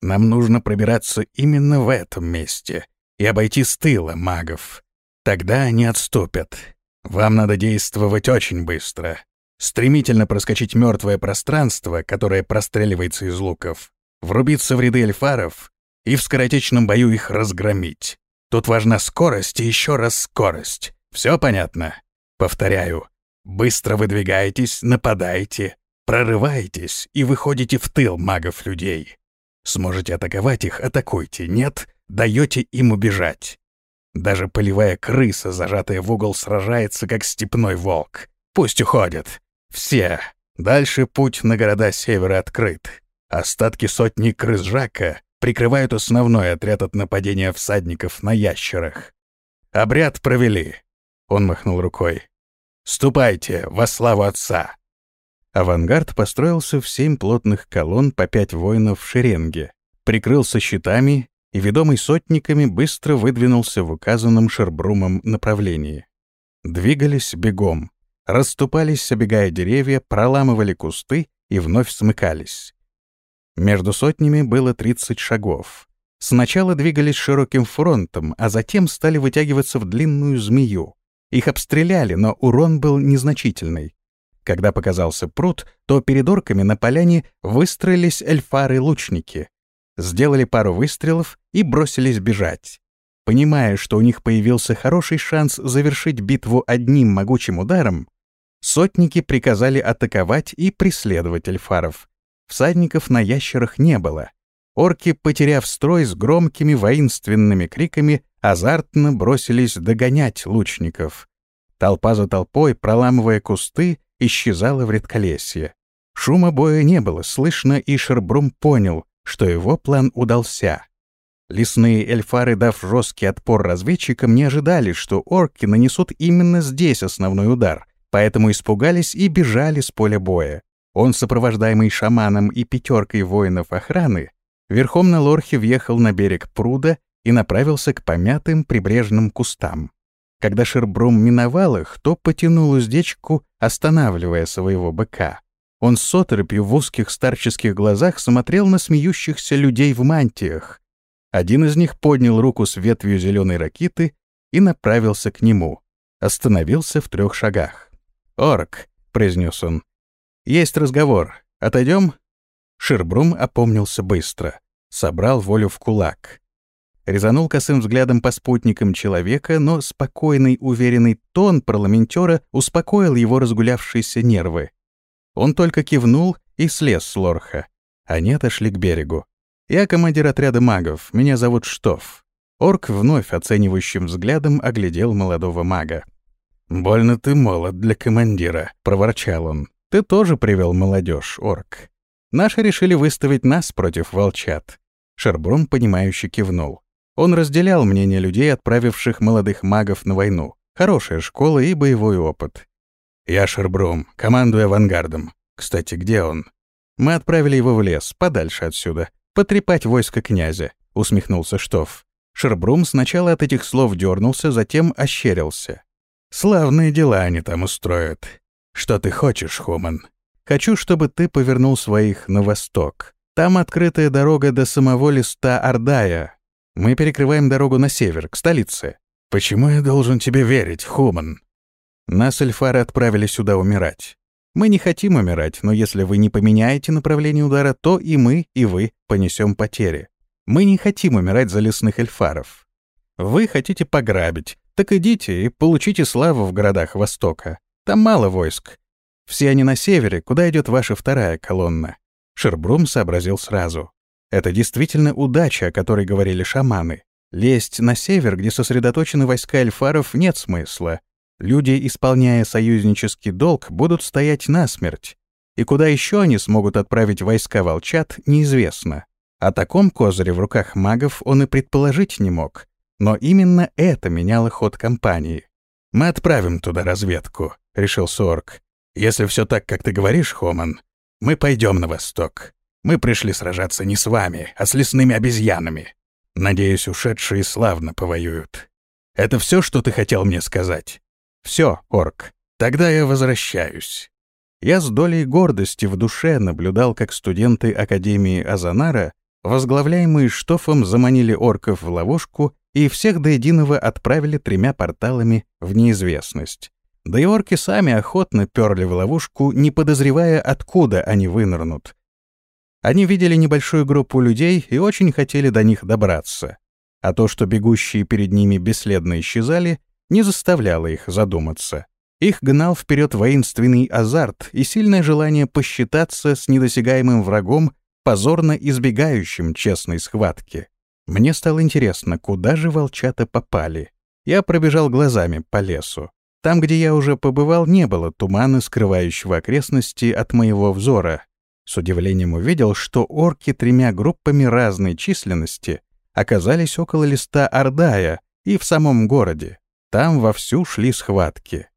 Нам нужно пробираться именно в этом месте и обойти с тыла магов. Тогда они отступят. Вам надо действовать очень быстро. Стремительно проскочить мертвое пространство, которое простреливается из луков, врубиться в ряды эльфаров и в скоротечном бою их разгромить. Тут важна скорость и еще раз скорость. Все понятно? Повторяю. Быстро выдвигаетесь, нападаете, прорываетесь и выходите в тыл магов-людей. Сможете атаковать их — атакуйте. Нет — даете им убежать. Даже полевая крыса, зажатая в угол, сражается, как степной волк. Пусть уходят. Все. Дальше путь на города севера открыт. Остатки сотни крыс Жака прикрывают основной отряд от нападения всадников на ящерах. Обряд провели. Он махнул рукой. «Ступайте во славу отца!» Авангард построился в семь плотных колонн по пять воинов в шеренге, прикрылся щитами и, ведомый сотниками, быстро выдвинулся в указанном Шербрумом направлении. Двигались бегом, расступались, обегая деревья, проламывали кусты и вновь смыкались. Между сотнями было 30 шагов. Сначала двигались широким фронтом, а затем стали вытягиваться в длинную змею. Их обстреляли, но урон был незначительный. Когда показался пруд, то перед орками на поляне выстроились эльфары-лучники. Сделали пару выстрелов и бросились бежать. Понимая, что у них появился хороший шанс завершить битву одним могучим ударом, сотники приказали атаковать и преследовать эльфаров. Всадников на ящерах не было. Орки, потеряв строй с громкими воинственными криками, азартно бросились догонять лучников. Толпа за толпой, проламывая кусты, исчезала в редколесье. Шума боя не было слышно, и Шербрум понял, что его план удался. Лесные эльфары, дав жесткий отпор разведчикам, не ожидали, что орки нанесут именно здесь основной удар, поэтому испугались и бежали с поля боя. Он, сопровождаемый шаманом и пятеркой воинов охраны, верхом на лорхе въехал на берег пруда и направился к помятым прибрежным кустам. Когда Шербрум миновал их, то потянул уздечку, останавливая своего быка. Он с оторопью в узких старческих глазах смотрел на смеющихся людей в мантиях. Один из них поднял руку с ветвью зеленой ракиты и направился к нему. Остановился в трех шагах. «Орк», — произнес он, — «есть разговор. Отойдем?» Шербрум опомнился быстро. Собрал волю в кулак. Резанул косым взглядом по спутникам человека, но спокойный, уверенный тон парламентера успокоил его разгулявшиеся нервы. Он только кивнул и слез с лорха. Они отошли к берегу. «Я командир отряда магов, меня зовут Штоф». Орк вновь оценивающим взглядом оглядел молодого мага. «Больно ты молод для командира», — проворчал он. «Ты тоже привел молодежь, орк. Наши решили выставить нас против волчат». Шербрум, понимающе кивнул. Он разделял мнение людей, отправивших молодых магов на войну. Хорошая школа и боевой опыт. «Я Шербрум, командую авангардом. Кстати, где он?» «Мы отправили его в лес, подальше отсюда, потрепать войско князя», — усмехнулся Штоф. Шербрум сначала от этих слов дернулся, затем ощерился. «Славные дела они там устроят. Что ты хочешь, Хуман? Хочу, чтобы ты повернул своих на восток. Там открытая дорога до самого листа Ордая, мы перекрываем дорогу на север, к столице. Почему я должен тебе верить, Хуман? Нас эльфары отправили сюда умирать. Мы не хотим умирать, но если вы не поменяете направление удара, то и мы, и вы понесем потери. Мы не хотим умирать за лесных эльфаров. Вы хотите пограбить, так идите и получите славу в городах Востока. Там мало войск. Все они на севере, куда идет ваша вторая колонна. Шербрум сообразил сразу. Это действительно удача, о которой говорили шаманы. Лезть на север, где сосредоточены войска эльфаров, нет смысла. Люди, исполняя союзнический долг, будут стоять насмерть. И куда еще они смогут отправить войска волчат, неизвестно. О таком козыре в руках магов он и предположить не мог. Но именно это меняло ход кампании. «Мы отправим туда разведку», — решил Сорг. «Если все так, как ты говоришь, Хоман, мы пойдем на восток. Мы пришли сражаться не с вами, а с лесными обезьянами. Надеюсь, ушедшие славно повоюют. Это все, что ты хотел мне сказать? Все, орк. Тогда я возвращаюсь. Я с долей гордости в душе наблюдал, как студенты Академии Азанара, возглавляемые Штофом, заманили орков в ловушку и всех до единого отправили тремя порталами в неизвестность. Да и орки сами охотно перли в ловушку, не подозревая, откуда они вынырнут, они видели небольшую группу людей и очень хотели до них добраться. А то, что бегущие перед ними бесследно исчезали, не заставляло их задуматься. Их гнал вперед воинственный азарт и сильное желание посчитаться с недосягаемым врагом, позорно избегающим честной схватки. Мне стало интересно, куда же волчата попали. Я пробежал глазами по лесу. Там, где я уже побывал, не было тумана, скрывающего окрестности от моего взора, с удивлением увидел, что орки тремя группами разной численности оказались около листа Ордая и в самом городе. Там вовсю шли схватки.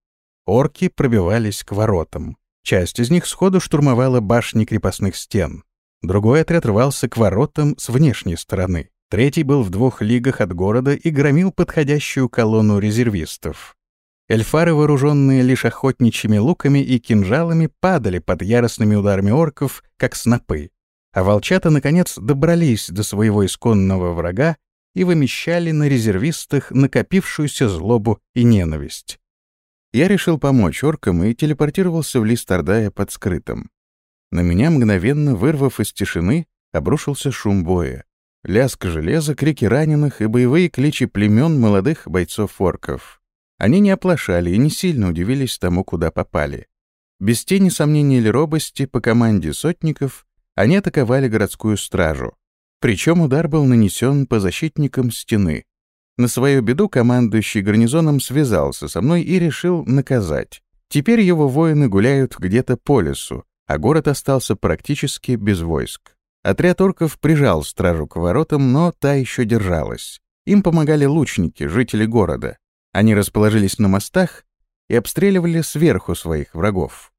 Орки пробивались к воротам. Часть из них сходу штурмовала башни крепостных стен. Другой отряд рвался к воротам с внешней стороны. Третий был в двух лигах от города и громил подходящую колонну резервистов. Эльфары, вооруженные лишь охотничьими луками и кинжалами, падали под яростными ударами орков, как снопы. А волчата, наконец, добрались до своего исконного врага и вымещали на резервистах накопившуюся злобу и ненависть. Я решил помочь оркам и телепортировался в лист Ордая под скрытым. На меня, мгновенно вырвав из тишины, обрушился шум боя. Лязг железа, крики раненых и боевые кличи племен молодых бойцов-орков. Они не оплошали и не сильно удивились тому, куда попали. Без тени сомнений или робости, по команде сотников, они атаковали городскую стражу. Причем удар был нанесен по защитникам стены. На свою беду командующий гарнизоном связался со мной и решил наказать. Теперь его воины гуляют где-то по лесу, а город остался практически без войск. Отряд орков прижал стражу к воротам, но та еще держалась. Им помогали лучники, жители города. Они расположились на мостах и обстреливали сверху своих врагов.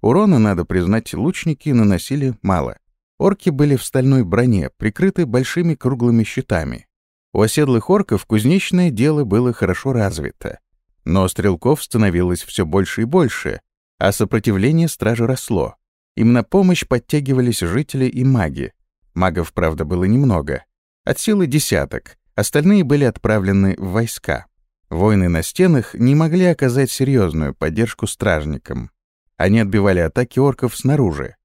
Урона, надо признать, лучники наносили мало. Орки были в стальной броне, прикрыты большими круглыми щитами. У оседлых орков кузнечное дело было хорошо развито. Но стрелков становилось все больше и больше, а сопротивление стражи росло. Им на помощь подтягивались жители и маги. Магов, правда, было немного. От силы десяток, остальные были отправлены в войска. Воины на стенах не могли оказать серьезную поддержку стражникам. Они отбивали атаки орков снаружи.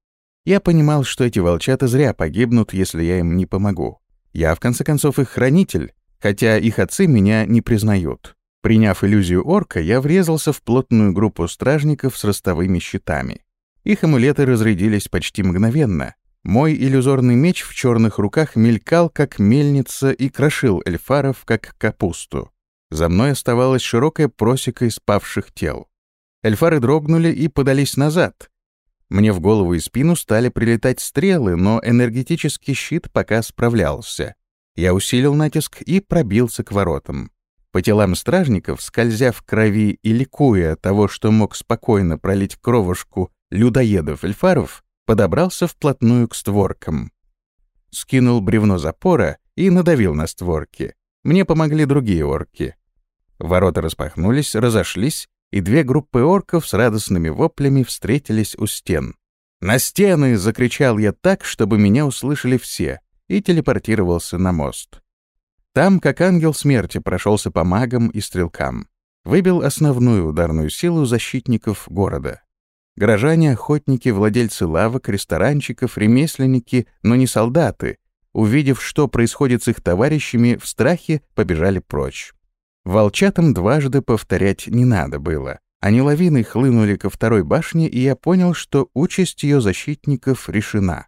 Я понимал, что эти волчата зря погибнут, если я им не помогу. Я, в конце концов, их хранитель, хотя их отцы меня не признают. Приняв иллюзию орка, я врезался в плотную группу стражников с ростовыми щитами. Их амулеты разрядились почти мгновенно. Мой иллюзорный меч в черных руках мелькал, как мельница, и крошил эльфаров, как капусту. За мной оставалась широкая просека из павших тел. Эльфары дрогнули и подались назад. Мне в голову и спину стали прилетать стрелы, но энергетический щит пока справлялся. Я усилил натиск и пробился к воротам. По телам стражников, скользя в крови и ликуя того, что мог спокойно пролить кровушку людоедов-эльфаров, подобрался вплотную к створкам. Скинул бревно запора и надавил на створки. Мне помогли другие орки. Ворота распахнулись, разошлись, и две группы орков с радостными воплями встретились у стен. «На стены!» — закричал я так, чтобы меня услышали все, и телепортировался на мост. Там, как ангел смерти, прошелся по магам и стрелкам. Выбил основную ударную силу защитников города. Горожане, охотники, владельцы лавок, ресторанчиков, ремесленники, но не солдаты, увидев, что происходит с их товарищами, в страхе побежали прочь. Волчатам дважды повторять не надо было. Они лавиной хлынули ко второй башне, и я понял, что участь ее защитников решена.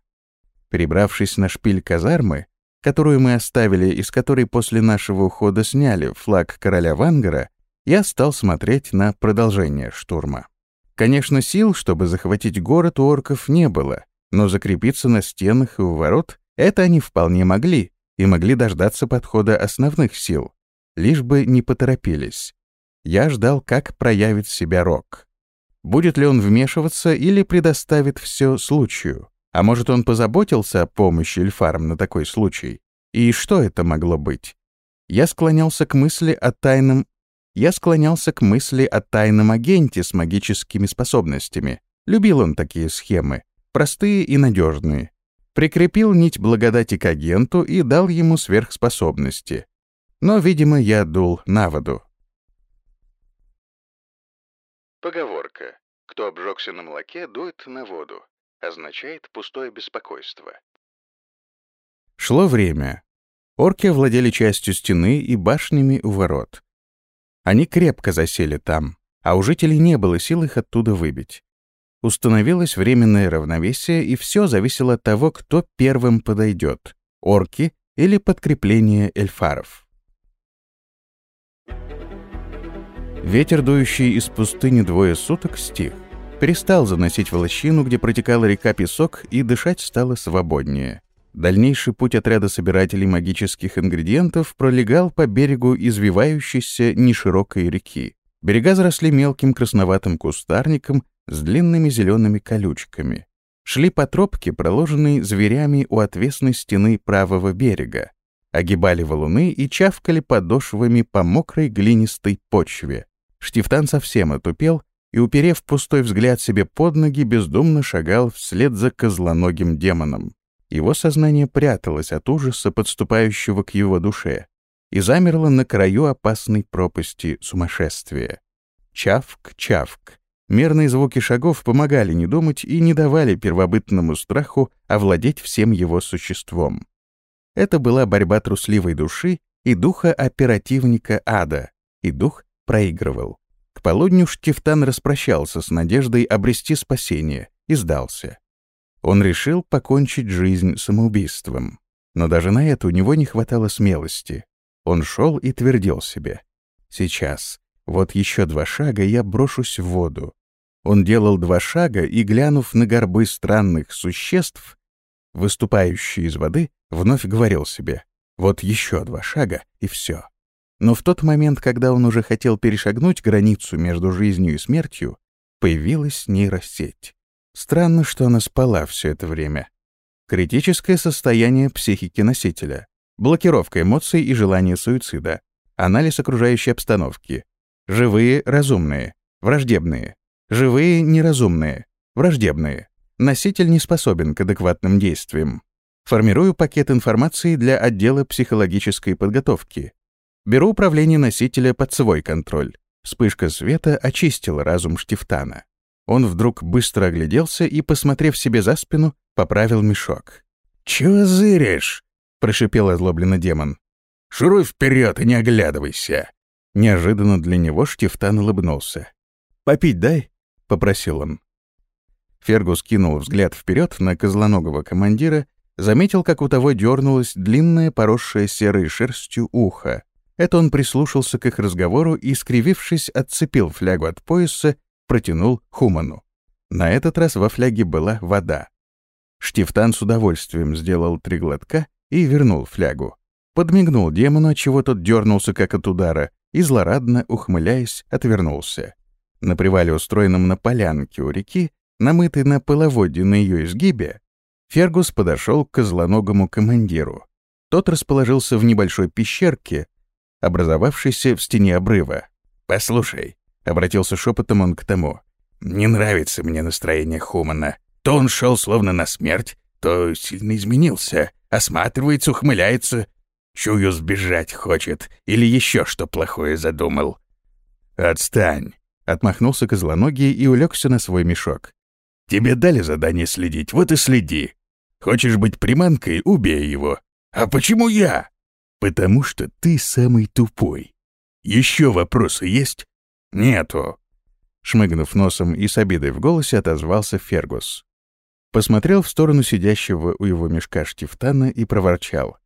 Перебравшись на шпиль казармы, которую мы оставили и с которой после нашего ухода сняли флаг короля Вангара, я стал смотреть на продолжение штурма. Конечно, сил, чтобы захватить город, у орков не было, но закрепиться на стенах и у ворот это они вполне могли и могли дождаться подхода основных сил, лишь бы не поторопились. Я ждал, как проявит себя Рок. Будет ли он вмешиваться или предоставит все случаю? А может, он позаботился о помощи эльфарам на такой случай? И что это могло быть? Я склонялся к мысли о тайном... Я склонялся к мысли о тайном агенте с магическими способностями. Любил он такие схемы, простые и надежные. Прикрепил нить благодати к агенту и дал ему сверхспособности. Но, видимо, я дул на воду. Поговорка. Кто обжегся на молоке, дует на воду означает пустое беспокойство. Шло время. Орки овладели частью стены и башнями у ворот. Они крепко засели там, а у жителей не было сил их оттуда выбить. Установилось временное равновесие, и все зависело от того, кто первым подойдет — орки или подкрепление эльфаров. Ветер, дующий из пустыни двое суток, стих перестал заносить в лощину, где протекала река Песок, и дышать стало свободнее. Дальнейший путь отряда собирателей магических ингредиентов пролегал по берегу извивающейся неширокой реки. Берега заросли мелким красноватым кустарником с длинными зелеными колючками. Шли по тропке, проложенной зверями у отвесной стены правого берега. Огибали валуны и чавкали подошвами по мокрой глинистой почве. Штифтан совсем отупел и, уперев пустой взгляд себе под ноги, бездумно шагал вслед за козлоногим демоном. Его сознание пряталось от ужаса, подступающего к его душе, и замерло на краю опасной пропасти сумасшествия. Чавк-чавк. Мерные звуки шагов помогали не думать и не давали первобытному страху овладеть всем его существом. Это была борьба трусливой души и духа оперативника ада, и дух проигрывал. К полудню Штифтан распрощался с надеждой обрести спасение и сдался. Он решил покончить жизнь самоубийством. Но даже на это у него не хватало смелости. Он шел и твердил себе. «Сейчас. Вот еще два шага, я брошусь в воду». Он делал два шага и, глянув на горбы странных существ, выступающие из воды, вновь говорил себе. «Вот еще два шага, и все. Но в тот момент, когда он уже хотел перешагнуть границу между жизнью и смертью, появилась нейросеть. Странно, что она спала все это время. Критическое состояние психики носителя, блокировка эмоций и желания суицида, анализ окружающей обстановки, живые — разумные, враждебные, живые — неразумные, враждебные. Носитель не способен к адекватным действиям. Формирую пакет информации для отдела психологической подготовки, Беру управление носителя под свой контроль. Вспышка света очистила разум Штифтана. Он вдруг быстро огляделся и, посмотрев себе за спину, поправил мешок. «Чего зыришь?» — прошипел озлобленно демон. Шуруй вперед и не оглядывайся!» Неожиданно для него Штифтан улыбнулся. «Попить дай?» — попросил он. Фергус кинул взгляд вперед на козлоногого командира, заметил, как у того дернулось длинное, поросшее серой шерстью ухо. Это он прислушался к их разговору и, скривившись, отцепил флягу от пояса, протянул Хуману. На этот раз во фляге была вода. Штифтан с удовольствием сделал три глотка и вернул флягу. Подмигнул демону, чего тот дернулся как от удара, и злорадно, ухмыляясь, отвернулся. На привале, устроенном на полянке у реки, намытый на половодье на ее изгибе, Фергус подошел к козлоногому командиру. Тот расположился в небольшой пещерке, образовавшейся в стене обрыва. «Послушай», — обратился шепотом он к тому, — «не нравится мне настроение Хумана. То он шел словно на смерть, то сильно изменился, осматривается, ухмыляется. Чую, сбежать хочет или еще что плохое задумал». «Отстань», — отмахнулся козлоногий и улегся на свой мешок. Тебе дали задание следить, вот и следи. Хочешь быть приманкой — убей его. А почему я? Потому что ты самый тупой. Еще вопросы есть? Нету. Шмыгнув носом и с обидой в голосе, отозвался Фергус. Посмотрел в сторону сидящего у его мешка Штифтана и проворчал.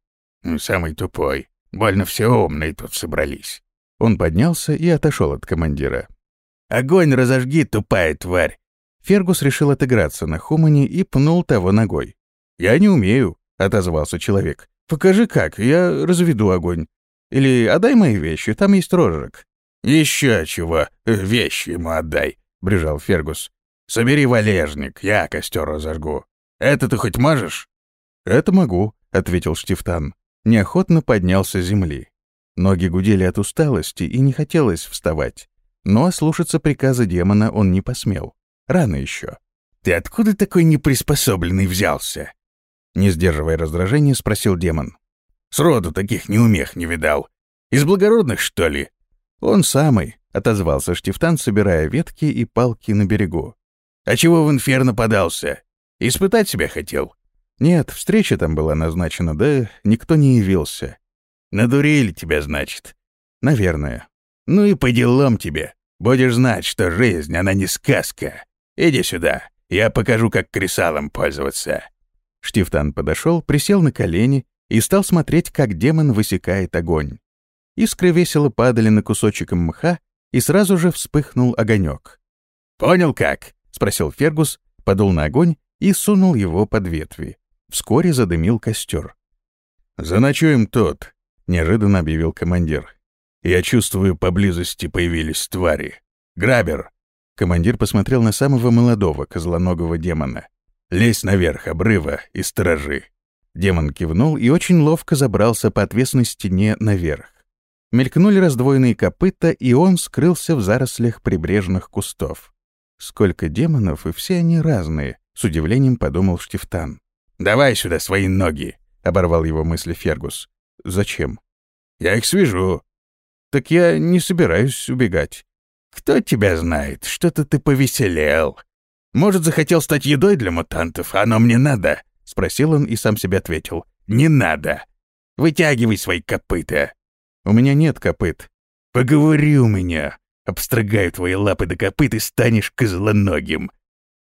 «Самый тупой. Больно все умные тут собрались». Он поднялся и отошел от командира. «Огонь разожги, тупая тварь! Фергус решил отыграться на Хумане и пнул того ногой. «Я не умею», — отозвался человек. «Покажи как, я разведу огонь. Или отдай мои вещи, там есть рожек». «Еще чего, вещи ему отдай», — брежал Фергус. «Собери валежник, я костер разожгу. Это ты хоть можешь?» «Это могу», — ответил Штифтан. Неохотно поднялся с земли. Ноги гудели от усталости и не хотелось вставать. Но ослушаться приказа демона он не посмел. Рано еще. «Ты откуда такой неприспособленный взялся?» Не сдерживая раздражения, спросил демон. «Сроду таких неумех не видал. Из благородных, что ли?» «Он самый», — отозвался Штифтан, собирая ветки и палки на берегу. «А чего в инферно подался? Испытать себя хотел?» «Нет, встреча там была назначена, да никто не явился». «Надурили тебя, значит?» «Наверное». «Ну и по делам тебе. Будешь знать, что жизнь, она не сказка. Иди сюда, я покажу, как кресалом пользоваться». Штифтан подошел, присел на колени и стал смотреть, как демон высекает огонь. Искры весело падали на кусочек мха, и сразу же вспыхнул огонек. «Понял как?» — спросил Фергус, подул на огонь и сунул его под ветви. Вскоре задымил костер. «Заночуем тут», — неожиданно объявил командир. «Я чувствую, поблизости появились твари. Грабер, Командир посмотрел на самого молодого козлоногого демона. «Лезь наверх обрыва и сторожи». Демон кивнул и очень ловко забрался по отвесной стене наверх. Мелькнули раздвоенные копыта, и он скрылся в зарослях прибрежных кустов. Сколько демонов, и все они разные, с удивлением подумал Штифтан. «Давай сюда свои ноги», — оборвал его мысли Фергус. «Зачем?» «Я их свяжу». «Так я не собираюсь убегать. «Кто тебя знает? Что-то ты повеселел. Может, захотел стать едой для мутантов? Оно мне надо?» — спросил он и сам себе ответил. «Не надо. Вытягивай свои копыта». «У меня нет копыт». «Поговори у меня. Обстрогаю твои лапы до копыт и станешь козлоногим».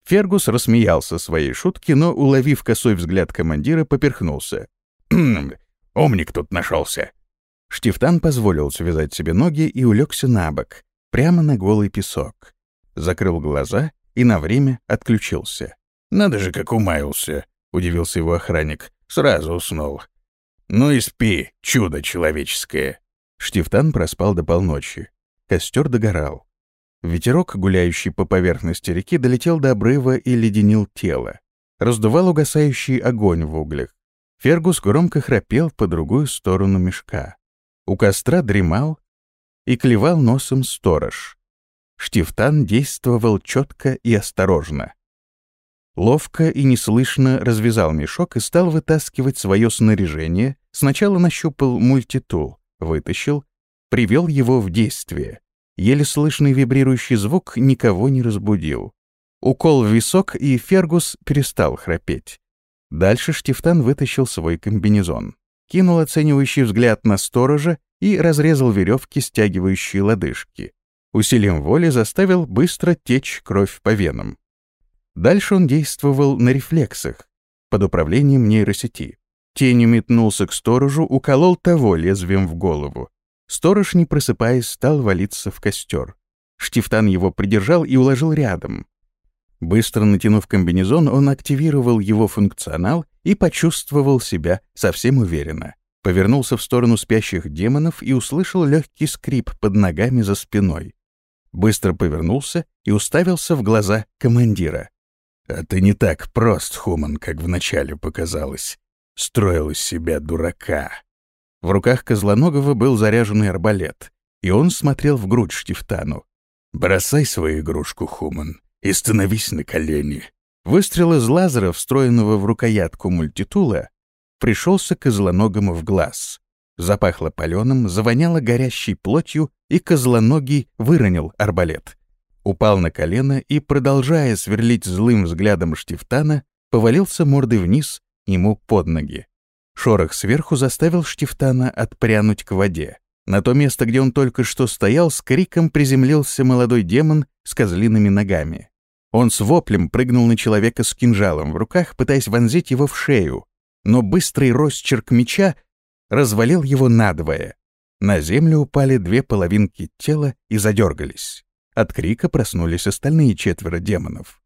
Фергус рассмеялся своей шутке, но, уловив косой взгляд командира, поперхнулся. «Умник тут нашелся». Штифтан позволил связать себе ноги и улегся на бок, прямо на голый песок. Закрыл глаза и на время отключился. «Надо же, как умаялся!» — удивился его охранник. «Сразу уснул». «Ну и спи, чудо человеческое!» Штифтан проспал до полночи. Костер догорал. Ветерок, гуляющий по поверхности реки, долетел до обрыва и леденил тело. Раздувал угасающий огонь в углях. Фергус громко храпел по другую сторону мешка. У костра дремал, и клевал носом сторож. Штифтан действовал четко и осторожно. Ловко и неслышно развязал мешок и стал вытаскивать свое снаряжение. Сначала нащупал мультитул, вытащил, привел его в действие. Еле слышный вибрирующий звук никого не разбудил. Укол в висок, и Фергус перестал храпеть. Дальше Штифтан вытащил свой комбинезон. кинул оценивающий взгляд на сторожа и разрезал веревки, стягивающие лодыжки. Усилием воли заставил быстро течь кровь по венам. Дальше он действовал на рефлексах, под управлением нейросети. Тенью метнулся к сторожу, уколол того лезвием в голову. Сторож, не просыпаясь, стал валиться в костер. Штифтан его придержал и уложил рядом. Быстро натянув комбинезон, он активировал его функционал и почувствовал себя совсем уверенно. Повернулся в сторону спящих демонов и услышал легкий скрип под ногами за спиной. Быстро повернулся и уставился в глаза командира. «А ты не так прост, Хуман, как вначале показалось. Строил из себя дурака». В руках Козлоногова был заряженный арбалет, и он смотрел в грудь Штифтану. «Бросай свою игрушку, Хуман, и становись на колени». Выстрел из лазера, встроенного в рукоятку мультитула, пришелся Козлоногому в глаз. Запахло паленым, завоняло горящей плотью, и Козлоногий выронил арбалет. Упал на колено и, продолжая сверлить злым взглядом Штифтана, повалился мордой вниз ему под ноги. Шорох сверху заставил Штифтана отпрянуть к воде. На то место, где он только что стоял, с криком приземлился молодой демон с козлиными ногами. Он с воплем прыгнул на человека с кинжалом в руках, пытаясь вонзить его в шею, но быстрый росчерк меча развалил его надвое. На землю упали две половинки тела и задергались. От крика проснулись остальные четверо демонов.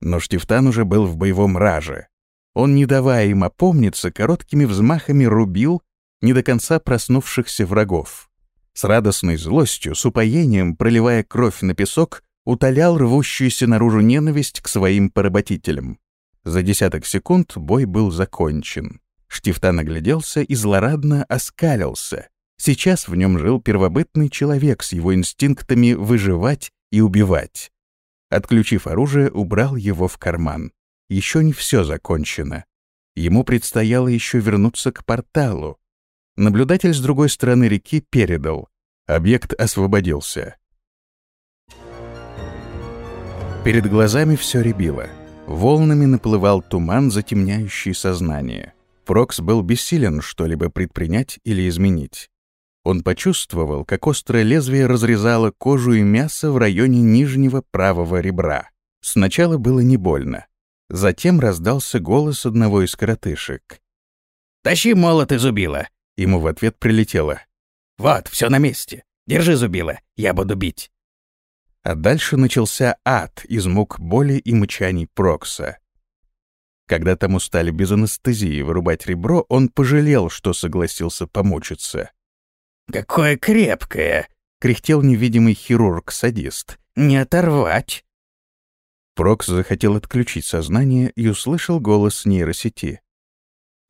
Но Штифтан уже был в боевом раже. Он, не давая им опомниться, короткими взмахами рубил не до конца проснувшихся врагов. С радостной злостью, с упоением, проливая кровь на песок, утолял рвущуюся наружу ненависть к своим поработителям. За десяток секунд бой был закончен. Штифтан огляделся и злорадно оскалился. Сейчас в нем жил первобытный человек с его инстинктами выживать и убивать. Отключив оружие, убрал его в карман. Еще не все закончено. Ему предстояло еще вернуться к порталу, Наблюдатель с другой стороны реки передал. Объект освободился. Перед глазами все рябило. Волнами наплывал туман, затемняющий сознание. Прокс был бессилен что-либо предпринять или изменить. Он почувствовал, как острое лезвие разрезало кожу и мясо в районе нижнего правого ребра. Сначала было не больно. Затем раздался голос одного из коротышек. «Тащи молот из убила! Ему в ответ прилетело. «Вот, все на месте. Держи зубило, я буду бить». А дальше начался ад из мук боли и мычаний Прокса. Когда тому стали без анестезии вырубать ребро, он пожалел, что согласился помучиться. «Какое крепкое!» — кряхтел невидимый хирург-садист. «Не оторвать!» Прокс захотел отключить сознание и услышал голос нейросети.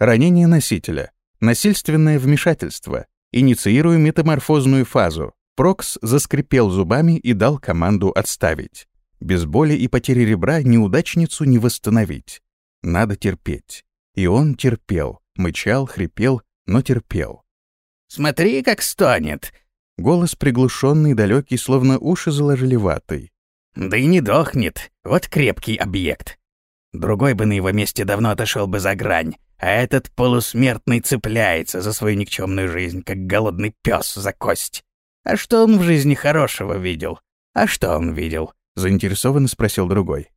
Ранение носителя. Насильственное вмешательство. Инициирую метаморфозную фазу. Прокс заскрипел зубами и дал команду отставить. Без боли и потери ребра неудачницу не восстановить. Надо терпеть. И он терпел, мычал, хрипел, но терпел. «Смотри, как стонет!» Голос приглушенный, далекий, словно уши заложили ватой. «Да и не дохнет. Вот крепкий объект. Другой бы на его месте давно отошел бы за грань. А этот полусмертный цепляется за свою никчемную жизнь, как голодный пес за кость. А что он в жизни хорошего видел? А что он видел? Заинтересованно спросил другой.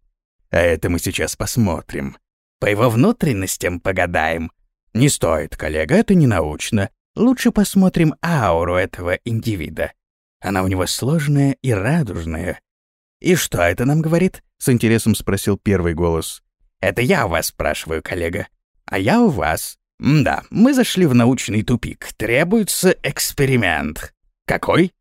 А это мы сейчас посмотрим. По его внутренностям погадаем. Не стоит, коллега, это не научно. Лучше посмотрим ауру этого индивида. Она у него сложная и радужная. И что это нам говорит? С интересом спросил первый голос. Это я у вас спрашиваю, коллега. А я у вас. да, мы зашли в научный тупик. Требуется эксперимент. Какой?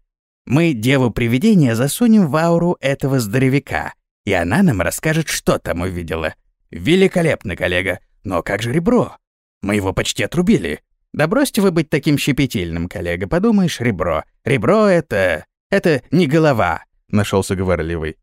Мы деву-привидение засунем в ауру этого здоровяка, и она нам расскажет, что там увидела. Великолепно, коллега. Но как же ребро? Мы его почти отрубили. Да бросьте вы быть таким щепетильным, коллега. Подумаешь, ребро. Ребро — это... это не голова. Нашелся говорливый.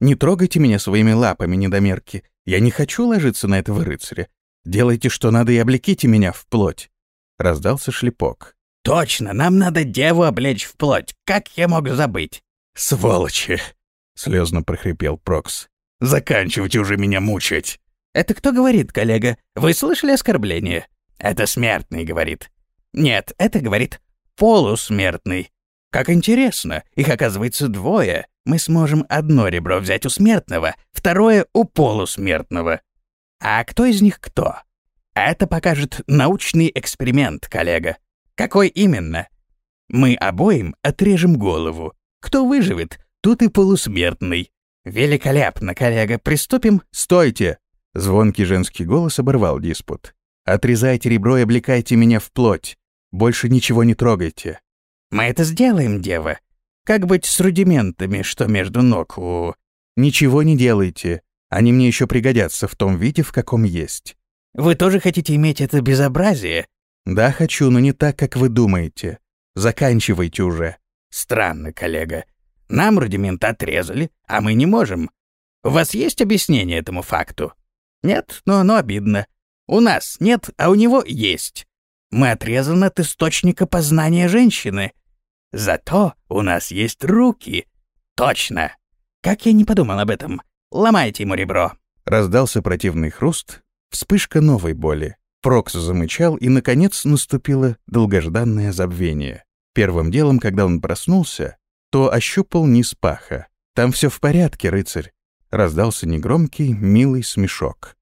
Не трогайте меня своими лапами, недомерки. Я не хочу ложиться на этого рыцаря. Делайте, что надо, и облеките меня в плоть. Раздался шлепок. Точно, нам надо деву облечь в плоть. Как я мог забыть? Сволочи! Слезно прохрипел Прокс. Заканчивайте уже меня мучить. Это кто говорит, коллега? Вы слышали оскорбление? Это смертный говорит. Нет, это говорит полусмертный. Как интересно, их оказывается двое. Мы сможем одно ребро взять у смертного, второе у полусмертного. А кто из них кто? Это покажет научный эксперимент, коллега. Какой именно? Мы обоим отрежем голову. Кто выживет, тут и полусмертный. Великолепно, коллега, приступим? Стойте! Звонкий женский голос оборвал диспут. Отрезайте ребро и облекайте меня в плоть. Больше ничего не трогайте. Мы это сделаем, дева. Как быть с рудиментами, что между ног у... Ничего не делайте. Они мне еще пригодятся в том виде, в каком есть. Вы тоже хотите иметь это безобразие? Да, хочу, но не так, как вы думаете. Заканчивайте уже. Странно, коллега. Нам рудимент отрезали, а мы не можем. У вас есть объяснение этому факту? Нет, но оно обидно. У нас нет, а у него есть. Мы отрезаны от источника познания женщины. Зато у нас есть руки. Точно. Как я не подумал об этом. Ломайте ему ребро. Раздался противный хруст, вспышка новой боли. Прокс замычал, и, наконец, наступило долгожданное забвение. Первым делом, когда он проснулся, то ощупал низ паха. «Там все в порядке, рыцарь», — раздался негромкий, милый смешок.